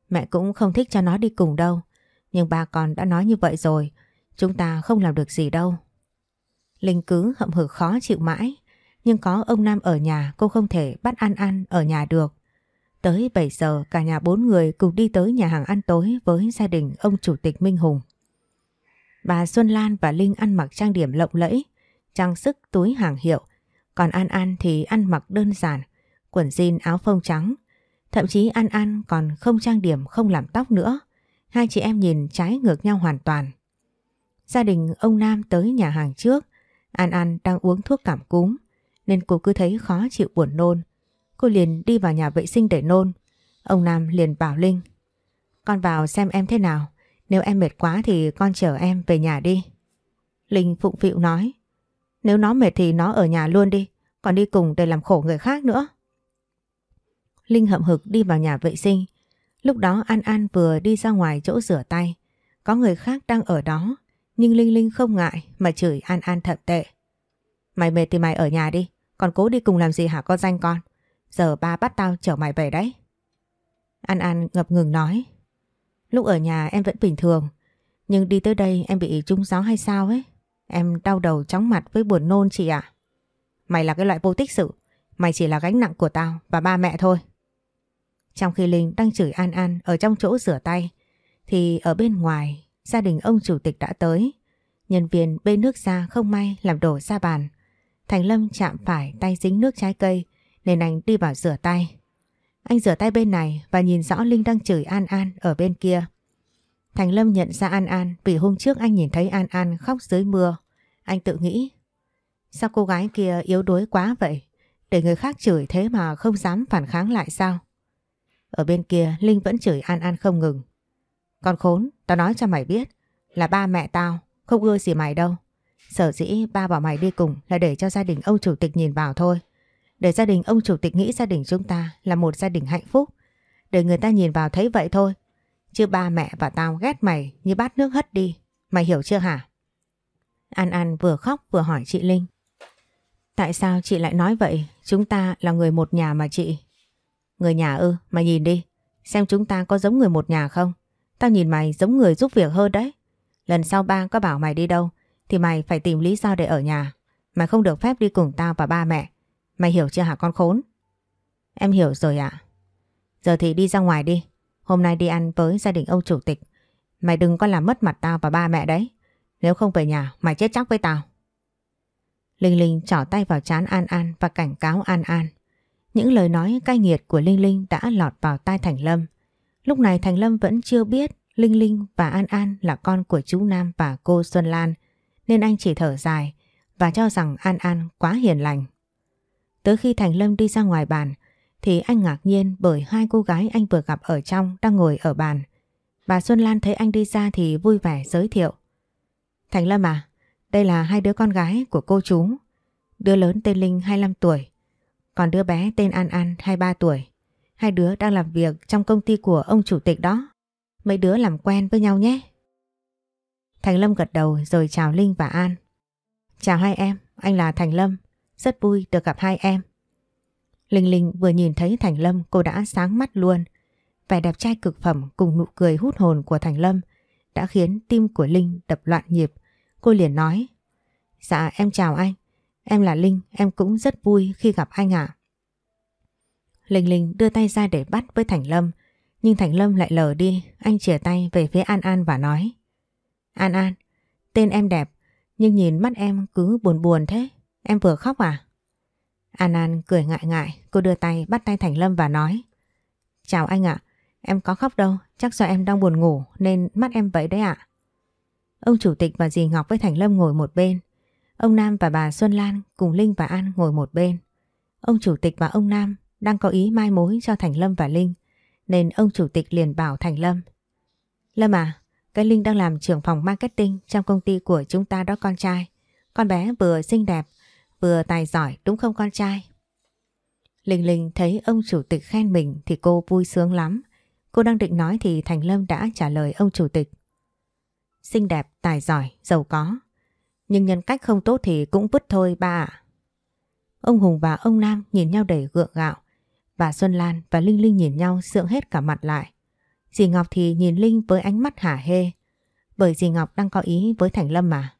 B: Mẹ cũng không thích cho nó đi cùng đâu. Nhưng ba con đã nói như vậy rồi, chúng ta không làm được gì đâu. Linh cứ hậm hực khó chịu mãi, nhưng có ông Nam ở nhà cô không thể bắt ăn ăn ở nhà được. Tới 7 giờ cả nhà bốn người cùng đi tới nhà hàng ăn tối với gia đình ông chủ tịch Minh Hùng. Bà Xuân Lan và Linh ăn mặc trang điểm lộng lẫy, trang sức túi hàng hiệu, còn An An thì ăn mặc đơn giản, quần jean áo phông trắng. Thậm chí An An còn không trang điểm không làm tóc nữa. Hai chị em nhìn trái ngược nhau hoàn toàn. Gia đình ông Nam tới nhà hàng trước, An An đang uống thuốc cảm cúm, nên cô cứ thấy khó chịu buồn nôn. Cô liền đi vào nhà vệ sinh để nôn. Ông Nam liền bảo Linh, con vào xem em thế nào. Nếu em mệt quá thì con chở em về nhà đi. Linh phụng phịu nói. Nếu nó mệt thì nó ở nhà luôn đi. Còn đi cùng để làm khổ người khác nữa. Linh hậm hực đi vào nhà vệ sinh. Lúc đó An An vừa đi ra ngoài chỗ rửa tay. Có người khác đang ở đó. Nhưng Linh Linh không ngại mà chửi An An thậm tệ. Mày mệt thì mày ở nhà đi. Còn cố đi cùng làm gì hả con danh con? Giờ ba bắt tao chở mày về đấy. An An ngập ngừng nói. Lúc ở nhà em vẫn bình thường, nhưng đi tới đây em bị trúng gió hay sao ấy. Em đau đầu chóng mặt với buồn nôn chị ạ. Mày là cái loại vô tích sự, mày chỉ là gánh nặng của tao và ba mẹ thôi. Trong khi Linh đang chửi An An ở trong chỗ rửa tay, thì ở bên ngoài gia đình ông chủ tịch đã tới. Nhân viên bê nước ra không may làm đổ ra bàn. Thành Lâm chạm phải tay dính nước trái cây nên anh đi vào rửa tay. Anh rửa tay bên này và nhìn rõ Linh đang chửi An An ở bên kia. Thành Lâm nhận ra An An vì hôm trước anh nhìn thấy An An khóc dưới mưa. Anh tự nghĩ, sao cô gái kia yếu đuối quá vậy? Để người khác chửi thế mà không dám phản kháng lại sao? Ở bên kia Linh vẫn chửi An An không ngừng. Con khốn, tao nói cho mày biết là ba mẹ tao không ưa gì mày đâu. Sở dĩ ba bảo mày đi cùng là để cho gia đình ông chủ tịch nhìn vào thôi. Để gia đình ông chủ tịch nghĩ gia đình chúng ta là một gia đình hạnh phúc. Để người ta nhìn vào thấy vậy thôi. Chứ ba mẹ và tao ghét mày như bát nước hất đi. Mày hiểu chưa hả? An An vừa khóc vừa hỏi chị Linh. Tại sao chị lại nói vậy? Chúng ta là người một nhà mà chị. Người nhà ư, mày nhìn đi. Xem chúng ta có giống người một nhà không? Tao nhìn mày giống người giúp việc hơn đấy. Lần sau ba có bảo mày đi đâu thì mày phải tìm lý do để ở nhà. Mày không được phép đi cùng tao và ba mẹ. Mày hiểu chưa hả con khốn? Em hiểu rồi ạ. Giờ thì đi ra ngoài đi. Hôm nay đi ăn với gia đình ông chủ tịch. Mày đừng có làm mất mặt tao và ba mẹ đấy. Nếu không về nhà mày chết chắc với tao. Linh Linh trỏ tay vào chán An An và cảnh cáo An An. Những lời nói cay nghiệt của Linh Linh đã lọt vào tai Thành Lâm. Lúc này Thành Lâm vẫn chưa biết Linh Linh và An An là con của chú Nam và cô Xuân Lan nên anh chỉ thở dài và cho rằng An An quá hiền lành. Tới khi Thành Lâm đi ra ngoài bàn thì anh ngạc nhiên bởi hai cô gái anh vừa gặp ở trong đang ngồi ở bàn. Bà Xuân Lan thấy anh đi ra thì vui vẻ giới thiệu. Thành Lâm à, đây là hai đứa con gái của cô chú. Đứa lớn tên Linh 25 tuổi, còn đứa bé tên An An 23 tuổi. Hai đứa đang làm việc trong công ty của ông chủ tịch đó. Mấy đứa làm quen với nhau nhé. Thành Lâm gật đầu rồi chào Linh và An. Chào hai em, anh là Thành Lâm, rất vui được gặp hai em. Linh Linh vừa nhìn thấy Thành Lâm cô đã sáng mắt luôn. vẻ đẹp trai cực phẩm cùng nụ cười hút hồn của Thành Lâm đã khiến tim của Linh đập loạn nhịp. Cô liền nói, dạ em chào anh, em là Linh, em cũng rất vui khi gặp anh ạ. Linh Linh đưa tay ra để bắt với Thành Lâm, nhưng Thành Lâm lại lờ đi, anh chìa tay về phía An An và nói, An An, tên em đẹp, nhưng nhìn mắt em cứ buồn buồn thế, em vừa khóc à? An An cười ngại ngại, cô đưa tay bắt tay Thành Lâm và nói, Chào anh ạ, em có khóc đâu, chắc do em đang buồn ngủ nên mắt em vậy đấy ạ. Ông chủ tịch và dì Ngọc với Thành Lâm ngồi một bên. Ông Nam và bà Xuân Lan cùng Linh và An ngồi một bên. Ông chủ tịch và ông Nam đang có ý mai mối cho Thành Lâm và Linh nên ông chủ tịch liền bảo Thành Lâm. Lâm à, cái Linh đang làm trưởng phòng marketing trong công ty của chúng ta đó con trai. Con bé vừa xinh đẹp, vừa tài giỏi đúng không con trai? Linh Linh thấy ông chủ tịch khen mình thì cô vui sướng lắm. Cô đang định nói thì Thành Lâm đã trả lời ông chủ tịch. Xinh đẹp, tài giỏi, giàu có. Nhưng nhân cách không tốt thì cũng vứt thôi, ba ạ. Ông Hùng và ông Nam nhìn nhau đầy gượng gạo. Bà Xuân Lan và Linh Linh nhìn nhau sượng hết cả mặt lại. Dì Ngọc thì nhìn Linh với ánh mắt hả hê. Bởi dì Ngọc đang có ý với Thành Lâm mà.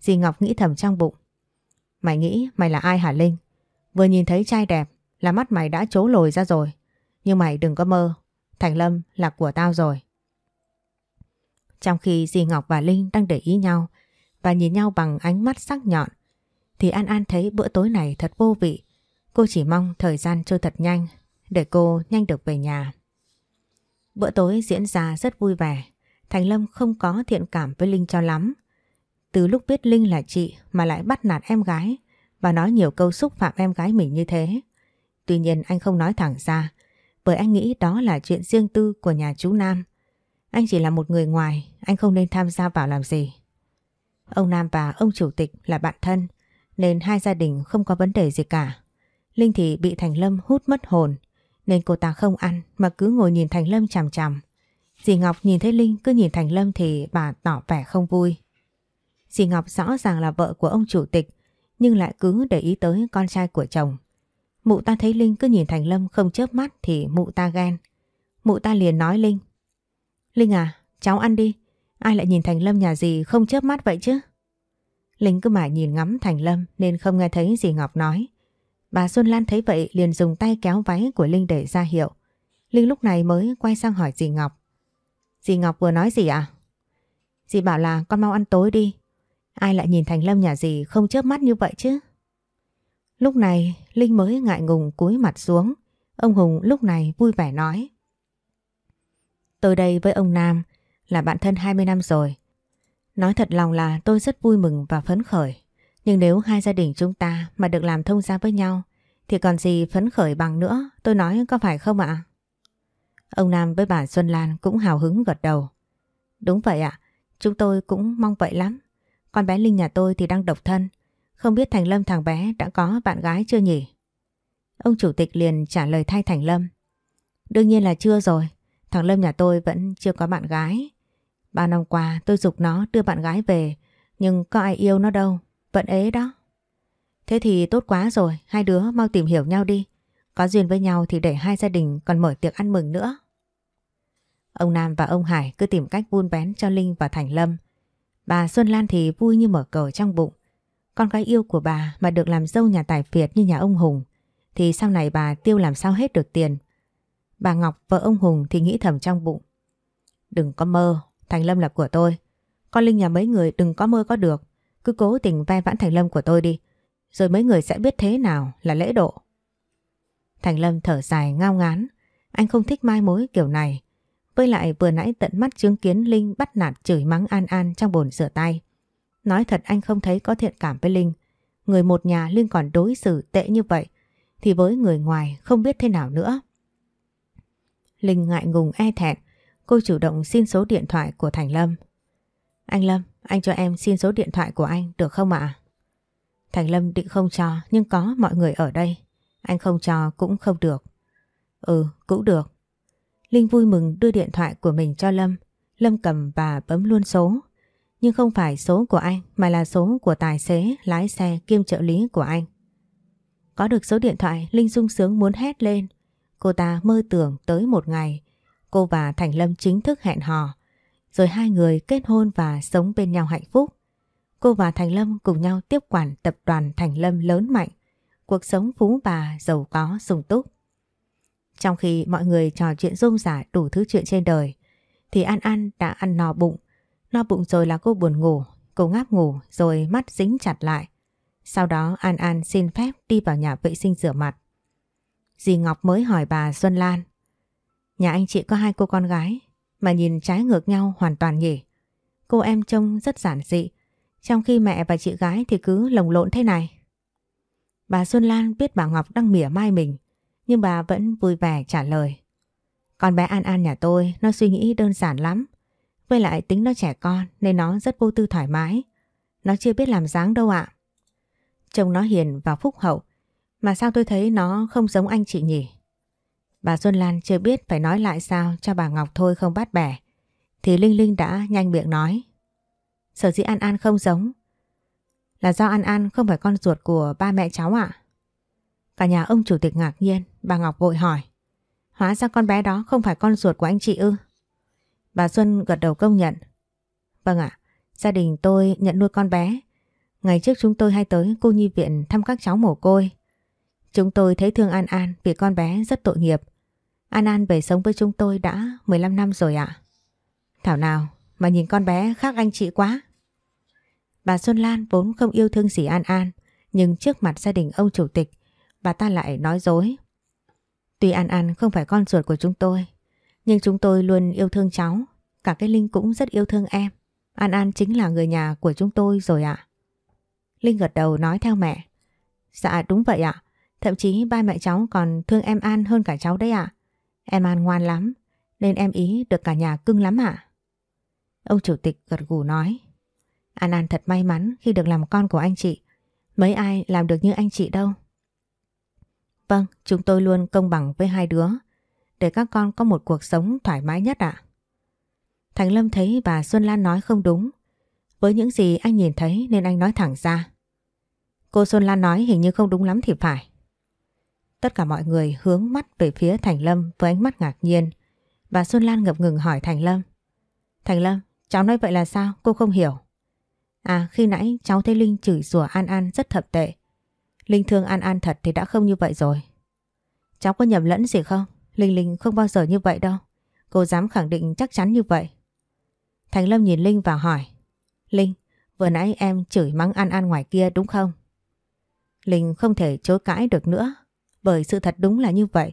B: Dì Ngọc nghĩ thầm trong bụng. Mày nghĩ mày là ai hả Linh? Vừa nhìn thấy trai đẹp là mắt mày đã trố lồi ra rồi. Nhưng mày đừng có mơ. Thành Lâm là của tao rồi. Trong khi dì Ngọc và Linh đang để ý nhau và nhìn nhau bằng ánh mắt sắc nhọn thì An An thấy bữa tối này thật vô vị. Cô chỉ mong thời gian trôi thật nhanh để cô nhanh được về nhà. Bữa tối diễn ra rất vui vẻ. Thành Lâm không có thiện cảm với Linh cho lắm. Từ lúc biết Linh là chị mà lại bắt nạt em gái và nói nhiều câu xúc phạm em gái mình như thế. Tuy nhiên anh không nói thẳng ra bởi anh nghĩ đó là chuyện riêng tư của nhà chú Nam. Anh chỉ là một người ngoài, anh không nên tham gia vào làm gì. Ông Nam và ông chủ tịch là bạn thân nên hai gia đình không có vấn đề gì cả. Linh thì bị Thành Lâm hút mất hồn nên cô ta không ăn mà cứ ngồi nhìn Thành Lâm chằm chằm. Dì Ngọc nhìn thấy Linh cứ nhìn Thành Lâm thì bà tỏ vẻ không vui. Dì Ngọc rõ ràng là vợ của ông chủ tịch nhưng lại cứ để ý tới con trai của chồng. Mụ ta thấy Linh cứ nhìn Thành Lâm không chớp mắt thì mụ ta ghen. Mụ ta liền nói Linh. Linh à, cháu ăn đi. Ai lại nhìn Thành Lâm nhà gì không chớp mắt vậy chứ? Linh cứ mãi nhìn ngắm Thành Lâm nên không nghe thấy gì Ngọc nói. Bà Xuân Lan thấy vậy liền dùng tay kéo váy của Linh để ra hiệu. Linh lúc này mới quay sang hỏi dì Ngọc. Dì Ngọc vừa nói gì ạ? À? Dì bảo là con mau ăn tối đi. Ai lại nhìn Thành Lâm nhà dì không chớp mắt như vậy chứ? Lúc này, Linh mới ngại ngùng cúi mặt xuống. Ông Hùng lúc này vui vẻ nói. Tôi đây với ông Nam là bạn thân 20 năm rồi. Nói thật lòng là tôi rất vui mừng và phấn khởi. Nhưng nếu hai gia đình chúng ta mà được làm thông gia với nhau thì còn gì phấn khởi bằng nữa, tôi nói có phải không ạ? Ông Nam với bà Xuân Lan cũng hào hứng gật đầu. Đúng vậy ạ, chúng tôi cũng mong vậy lắm. Con bé Linh nhà tôi thì đang độc thân, không biết Thành Lâm thằng bé đã có bạn gái chưa nhỉ? Ông chủ tịch liền trả lời thay Thành Lâm. Đương nhiên là chưa rồi, thằng Lâm nhà tôi vẫn chưa có bạn gái. Ba năm qua tôi dục nó đưa bạn gái về, nhưng có ai yêu nó đâu, vẫn ế đó. Thế thì tốt quá rồi, hai đứa mau tìm hiểu nhau đi. Có duyên với nhau thì để hai gia đình còn mở tiệc ăn mừng nữa. Ông Nam và ông Hải cứ tìm cách vun bén cho Linh và Thành Lâm. Bà Xuân Lan thì vui như mở cờ trong bụng. Con gái yêu của bà mà được làm dâu nhà tài phiệt như nhà ông Hùng thì sau này bà tiêu làm sao hết được tiền. Bà Ngọc vợ ông Hùng thì nghĩ thầm trong bụng. Đừng có mơ, Thành Lâm là của tôi. Con Linh nhà mấy người đừng có mơ có được. Cứ cố tình vai vãn Thành Lâm của tôi đi. Rồi mấy người sẽ biết thế nào là lễ độ. Thành Lâm thở dài ngao ngán. Anh không thích mai mối kiểu này. Với lại vừa nãy tận mắt chứng kiến Linh bắt nạt chửi mắng An An trong bồn rửa tay. Nói thật anh không thấy có thiện cảm với Linh. Người một nhà Linh còn đối xử tệ như vậy thì với người ngoài không biết thế nào nữa. Linh ngại ngùng e thẹn, cô chủ động xin số điện thoại của Thành Lâm. Anh Lâm, anh cho em xin số điện thoại của anh được không ạ? Thành Lâm định không cho nhưng có mọi người ở đây. Anh không cho cũng không được. Ừ, cũng được. Linh vui mừng đưa điện thoại của mình cho Lâm. Lâm cầm và bấm luôn số. Nhưng không phải số của anh mà là số của tài xế, lái xe kiêm trợ lý của anh. Có được số điện thoại, Linh sung sướng muốn hét lên. Cô ta mơ tưởng tới một ngày Cô và Thành Lâm chính thức hẹn hò, rồi hai người kết hôn và sống bên nhau hạnh phúc. Cô và Thành Lâm cùng nhau tiếp quản tập đoàn Thành Lâm lớn mạnh, cuộc sống phú bà giàu có sung túc. Trong khi mọi người trò chuyện rôm rả đủ thứ chuyện trên đời, thì An An đã ăn no bụng. No bụng rồi là cô buồn ngủ, cô ngáp ngủ rồi mắt dính chặt lại. Sau đó An An xin phép đi vào nhà vệ sinh rửa mặt. Dì Ngọc mới hỏi bà Xuân Lan. Nhà anh chị có hai cô con gái mà nhìn trái ngược nhau hoàn toàn nhỉ. Cô em trông rất giản dị, trong khi mẹ và chị gái thì cứ lồng lộn thế này. Bà Xuân Lan biết bà Ngọc đang mỉa mai mình, nhưng bà vẫn vui vẻ trả lời. Con bé An An nhà tôi nó suy nghĩ đơn giản lắm. Với lại tính nó trẻ con nên nó rất vô tư thoải mái. Nó chưa biết làm dáng đâu ạ. Chồng nó hiền và phúc hậu. Mà sao tôi thấy nó không giống anh chị nhỉ? Bà Xuân Lan chưa biết phải nói lại sao cho bà Ngọc thôi không bắt bẻ. Thì Linh Linh đã nhanh miệng nói. Sở dĩ An An không giống. Là do An An không phải con ruột của ba mẹ cháu ạ. Cả nhà ông chủ tịch ngạc nhiên, bà Ngọc vội hỏi. Hóa ra con bé đó không phải con ruột của anh chị ư? Bà Xuân gật đầu công nhận. Vâng ạ, gia đình tôi nhận nuôi con bé. Ngày trước chúng tôi hay tới cô nhi viện thăm các cháu mồ côi. Chúng tôi thấy thương An An vì con bé rất tội nghiệp. An An về sống với chúng tôi đã 15 năm rồi ạ. Thảo nào mà nhìn con bé khác anh chị quá. Bà Xuân Lan vốn không yêu thương gì An An, nhưng trước mặt gia đình ông chủ tịch, bà ta lại nói dối. Tuy An An không phải con ruột của chúng tôi, nhưng chúng tôi luôn yêu thương cháu. Cả cái Linh cũng rất yêu thương em. An An chính là người nhà của chúng tôi rồi ạ. Linh gật đầu nói theo mẹ. Dạ đúng vậy ạ. Thậm chí ba mẹ cháu còn thương em An hơn cả cháu đấy ạ. Em An ngoan lắm, nên em ý được cả nhà cưng lắm ạ. Ông chủ tịch gật gù nói. An An thật may mắn khi được làm con của anh chị. Mấy ai làm được như anh chị đâu. Vâng, chúng tôi luôn công bằng với hai đứa, để các con có một cuộc sống thoải mái nhất ạ. Thành Lâm thấy bà Xuân Lan nói không đúng. Với những gì anh nhìn thấy nên anh nói thẳng ra. Cô Xuân Lan nói hình như không đúng lắm thì phải. Tất cả mọi người hướng mắt về phía Thành Lâm với ánh mắt ngạc nhiên. Bà Xuân Lan ngập ngừng hỏi Thành Lâm. Thành Lâm, cháu nói vậy là sao? Cô không hiểu. À khi nãy cháu thấy Linh chửi rủa An An rất thập tệ. Linh thương An An thật thì đã không như vậy rồi. Cháu có nhầm lẫn gì không? Linh Linh không bao giờ như vậy đâu. Cô dám khẳng định chắc chắn như vậy. Thành Lâm nhìn Linh và hỏi. Linh, vừa nãy em chửi mắng An An ngoài kia đúng không? Linh không thể chối cãi được nữa. Bởi sự thật đúng là như vậy.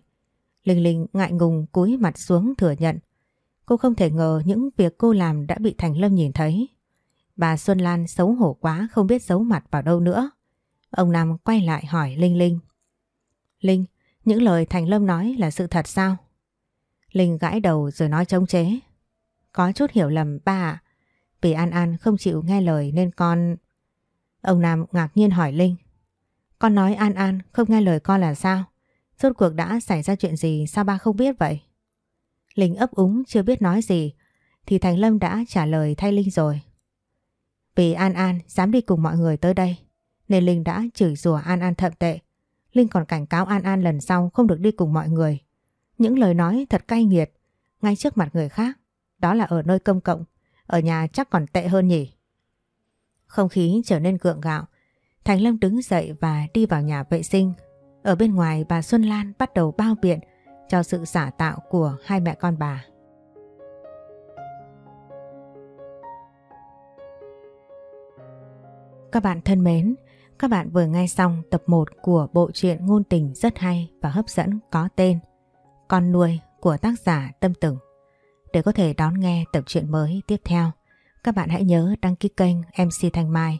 B: Linh Linh ngại ngùng cúi mặt xuống thừa nhận. Cô không thể ngờ những việc cô làm đã bị Thành Lâm nhìn thấy. Bà Xuân Lan xấu hổ quá không biết giấu mặt vào đâu nữa. Ông Nam quay lại hỏi Linh Linh. Linh, những lời Thành Lâm nói là sự thật sao? Linh gãi đầu rồi nói trông chế. Có chút hiểu lầm ba ạ. Vì An An không chịu nghe lời nên con... Ông Nam ngạc nhiên hỏi Linh. Con nói, An An, không nghe lời con là sao? Rốt cuộc đã xảy ra chuyện gì, sao ba không biết vậy? Linh ấp úng, chưa biết nói gì, thì Thành Lâm đã trả lời thay Linh rồi. Vì An An, dám đi cùng mọi người tới đây, nên Linh đã chửi rủa An An thậm tệ. Linh còn cảnh cáo An An lần sau không được đi cùng mọi người. Những lời nói thật cay nghiệt, ngay trước mặt người khác. Đó là ở nơi công cộng. Ở nhà chắc còn tệ hơn nhỉ. Không khí trở nên gượng gạo. Thành Lâm đứng dậy và đi vào nhà vệ sinh. Ở bên ngoài bà Xuân Lan bắt đầu bao biện cho sự giả tạo của hai mẹ con bà. Các bạn thân mến, các bạn vừa nghe xong tập 1 của bộ truyện ngôn tình rất hay và hấp dẫn có tên Con nuôi của tác giả Tâm Tửng. Để có thể đón nghe tập truyện mới tiếp theo, các bạn hãy nhớ đăng ký kênh MC Thanh Mai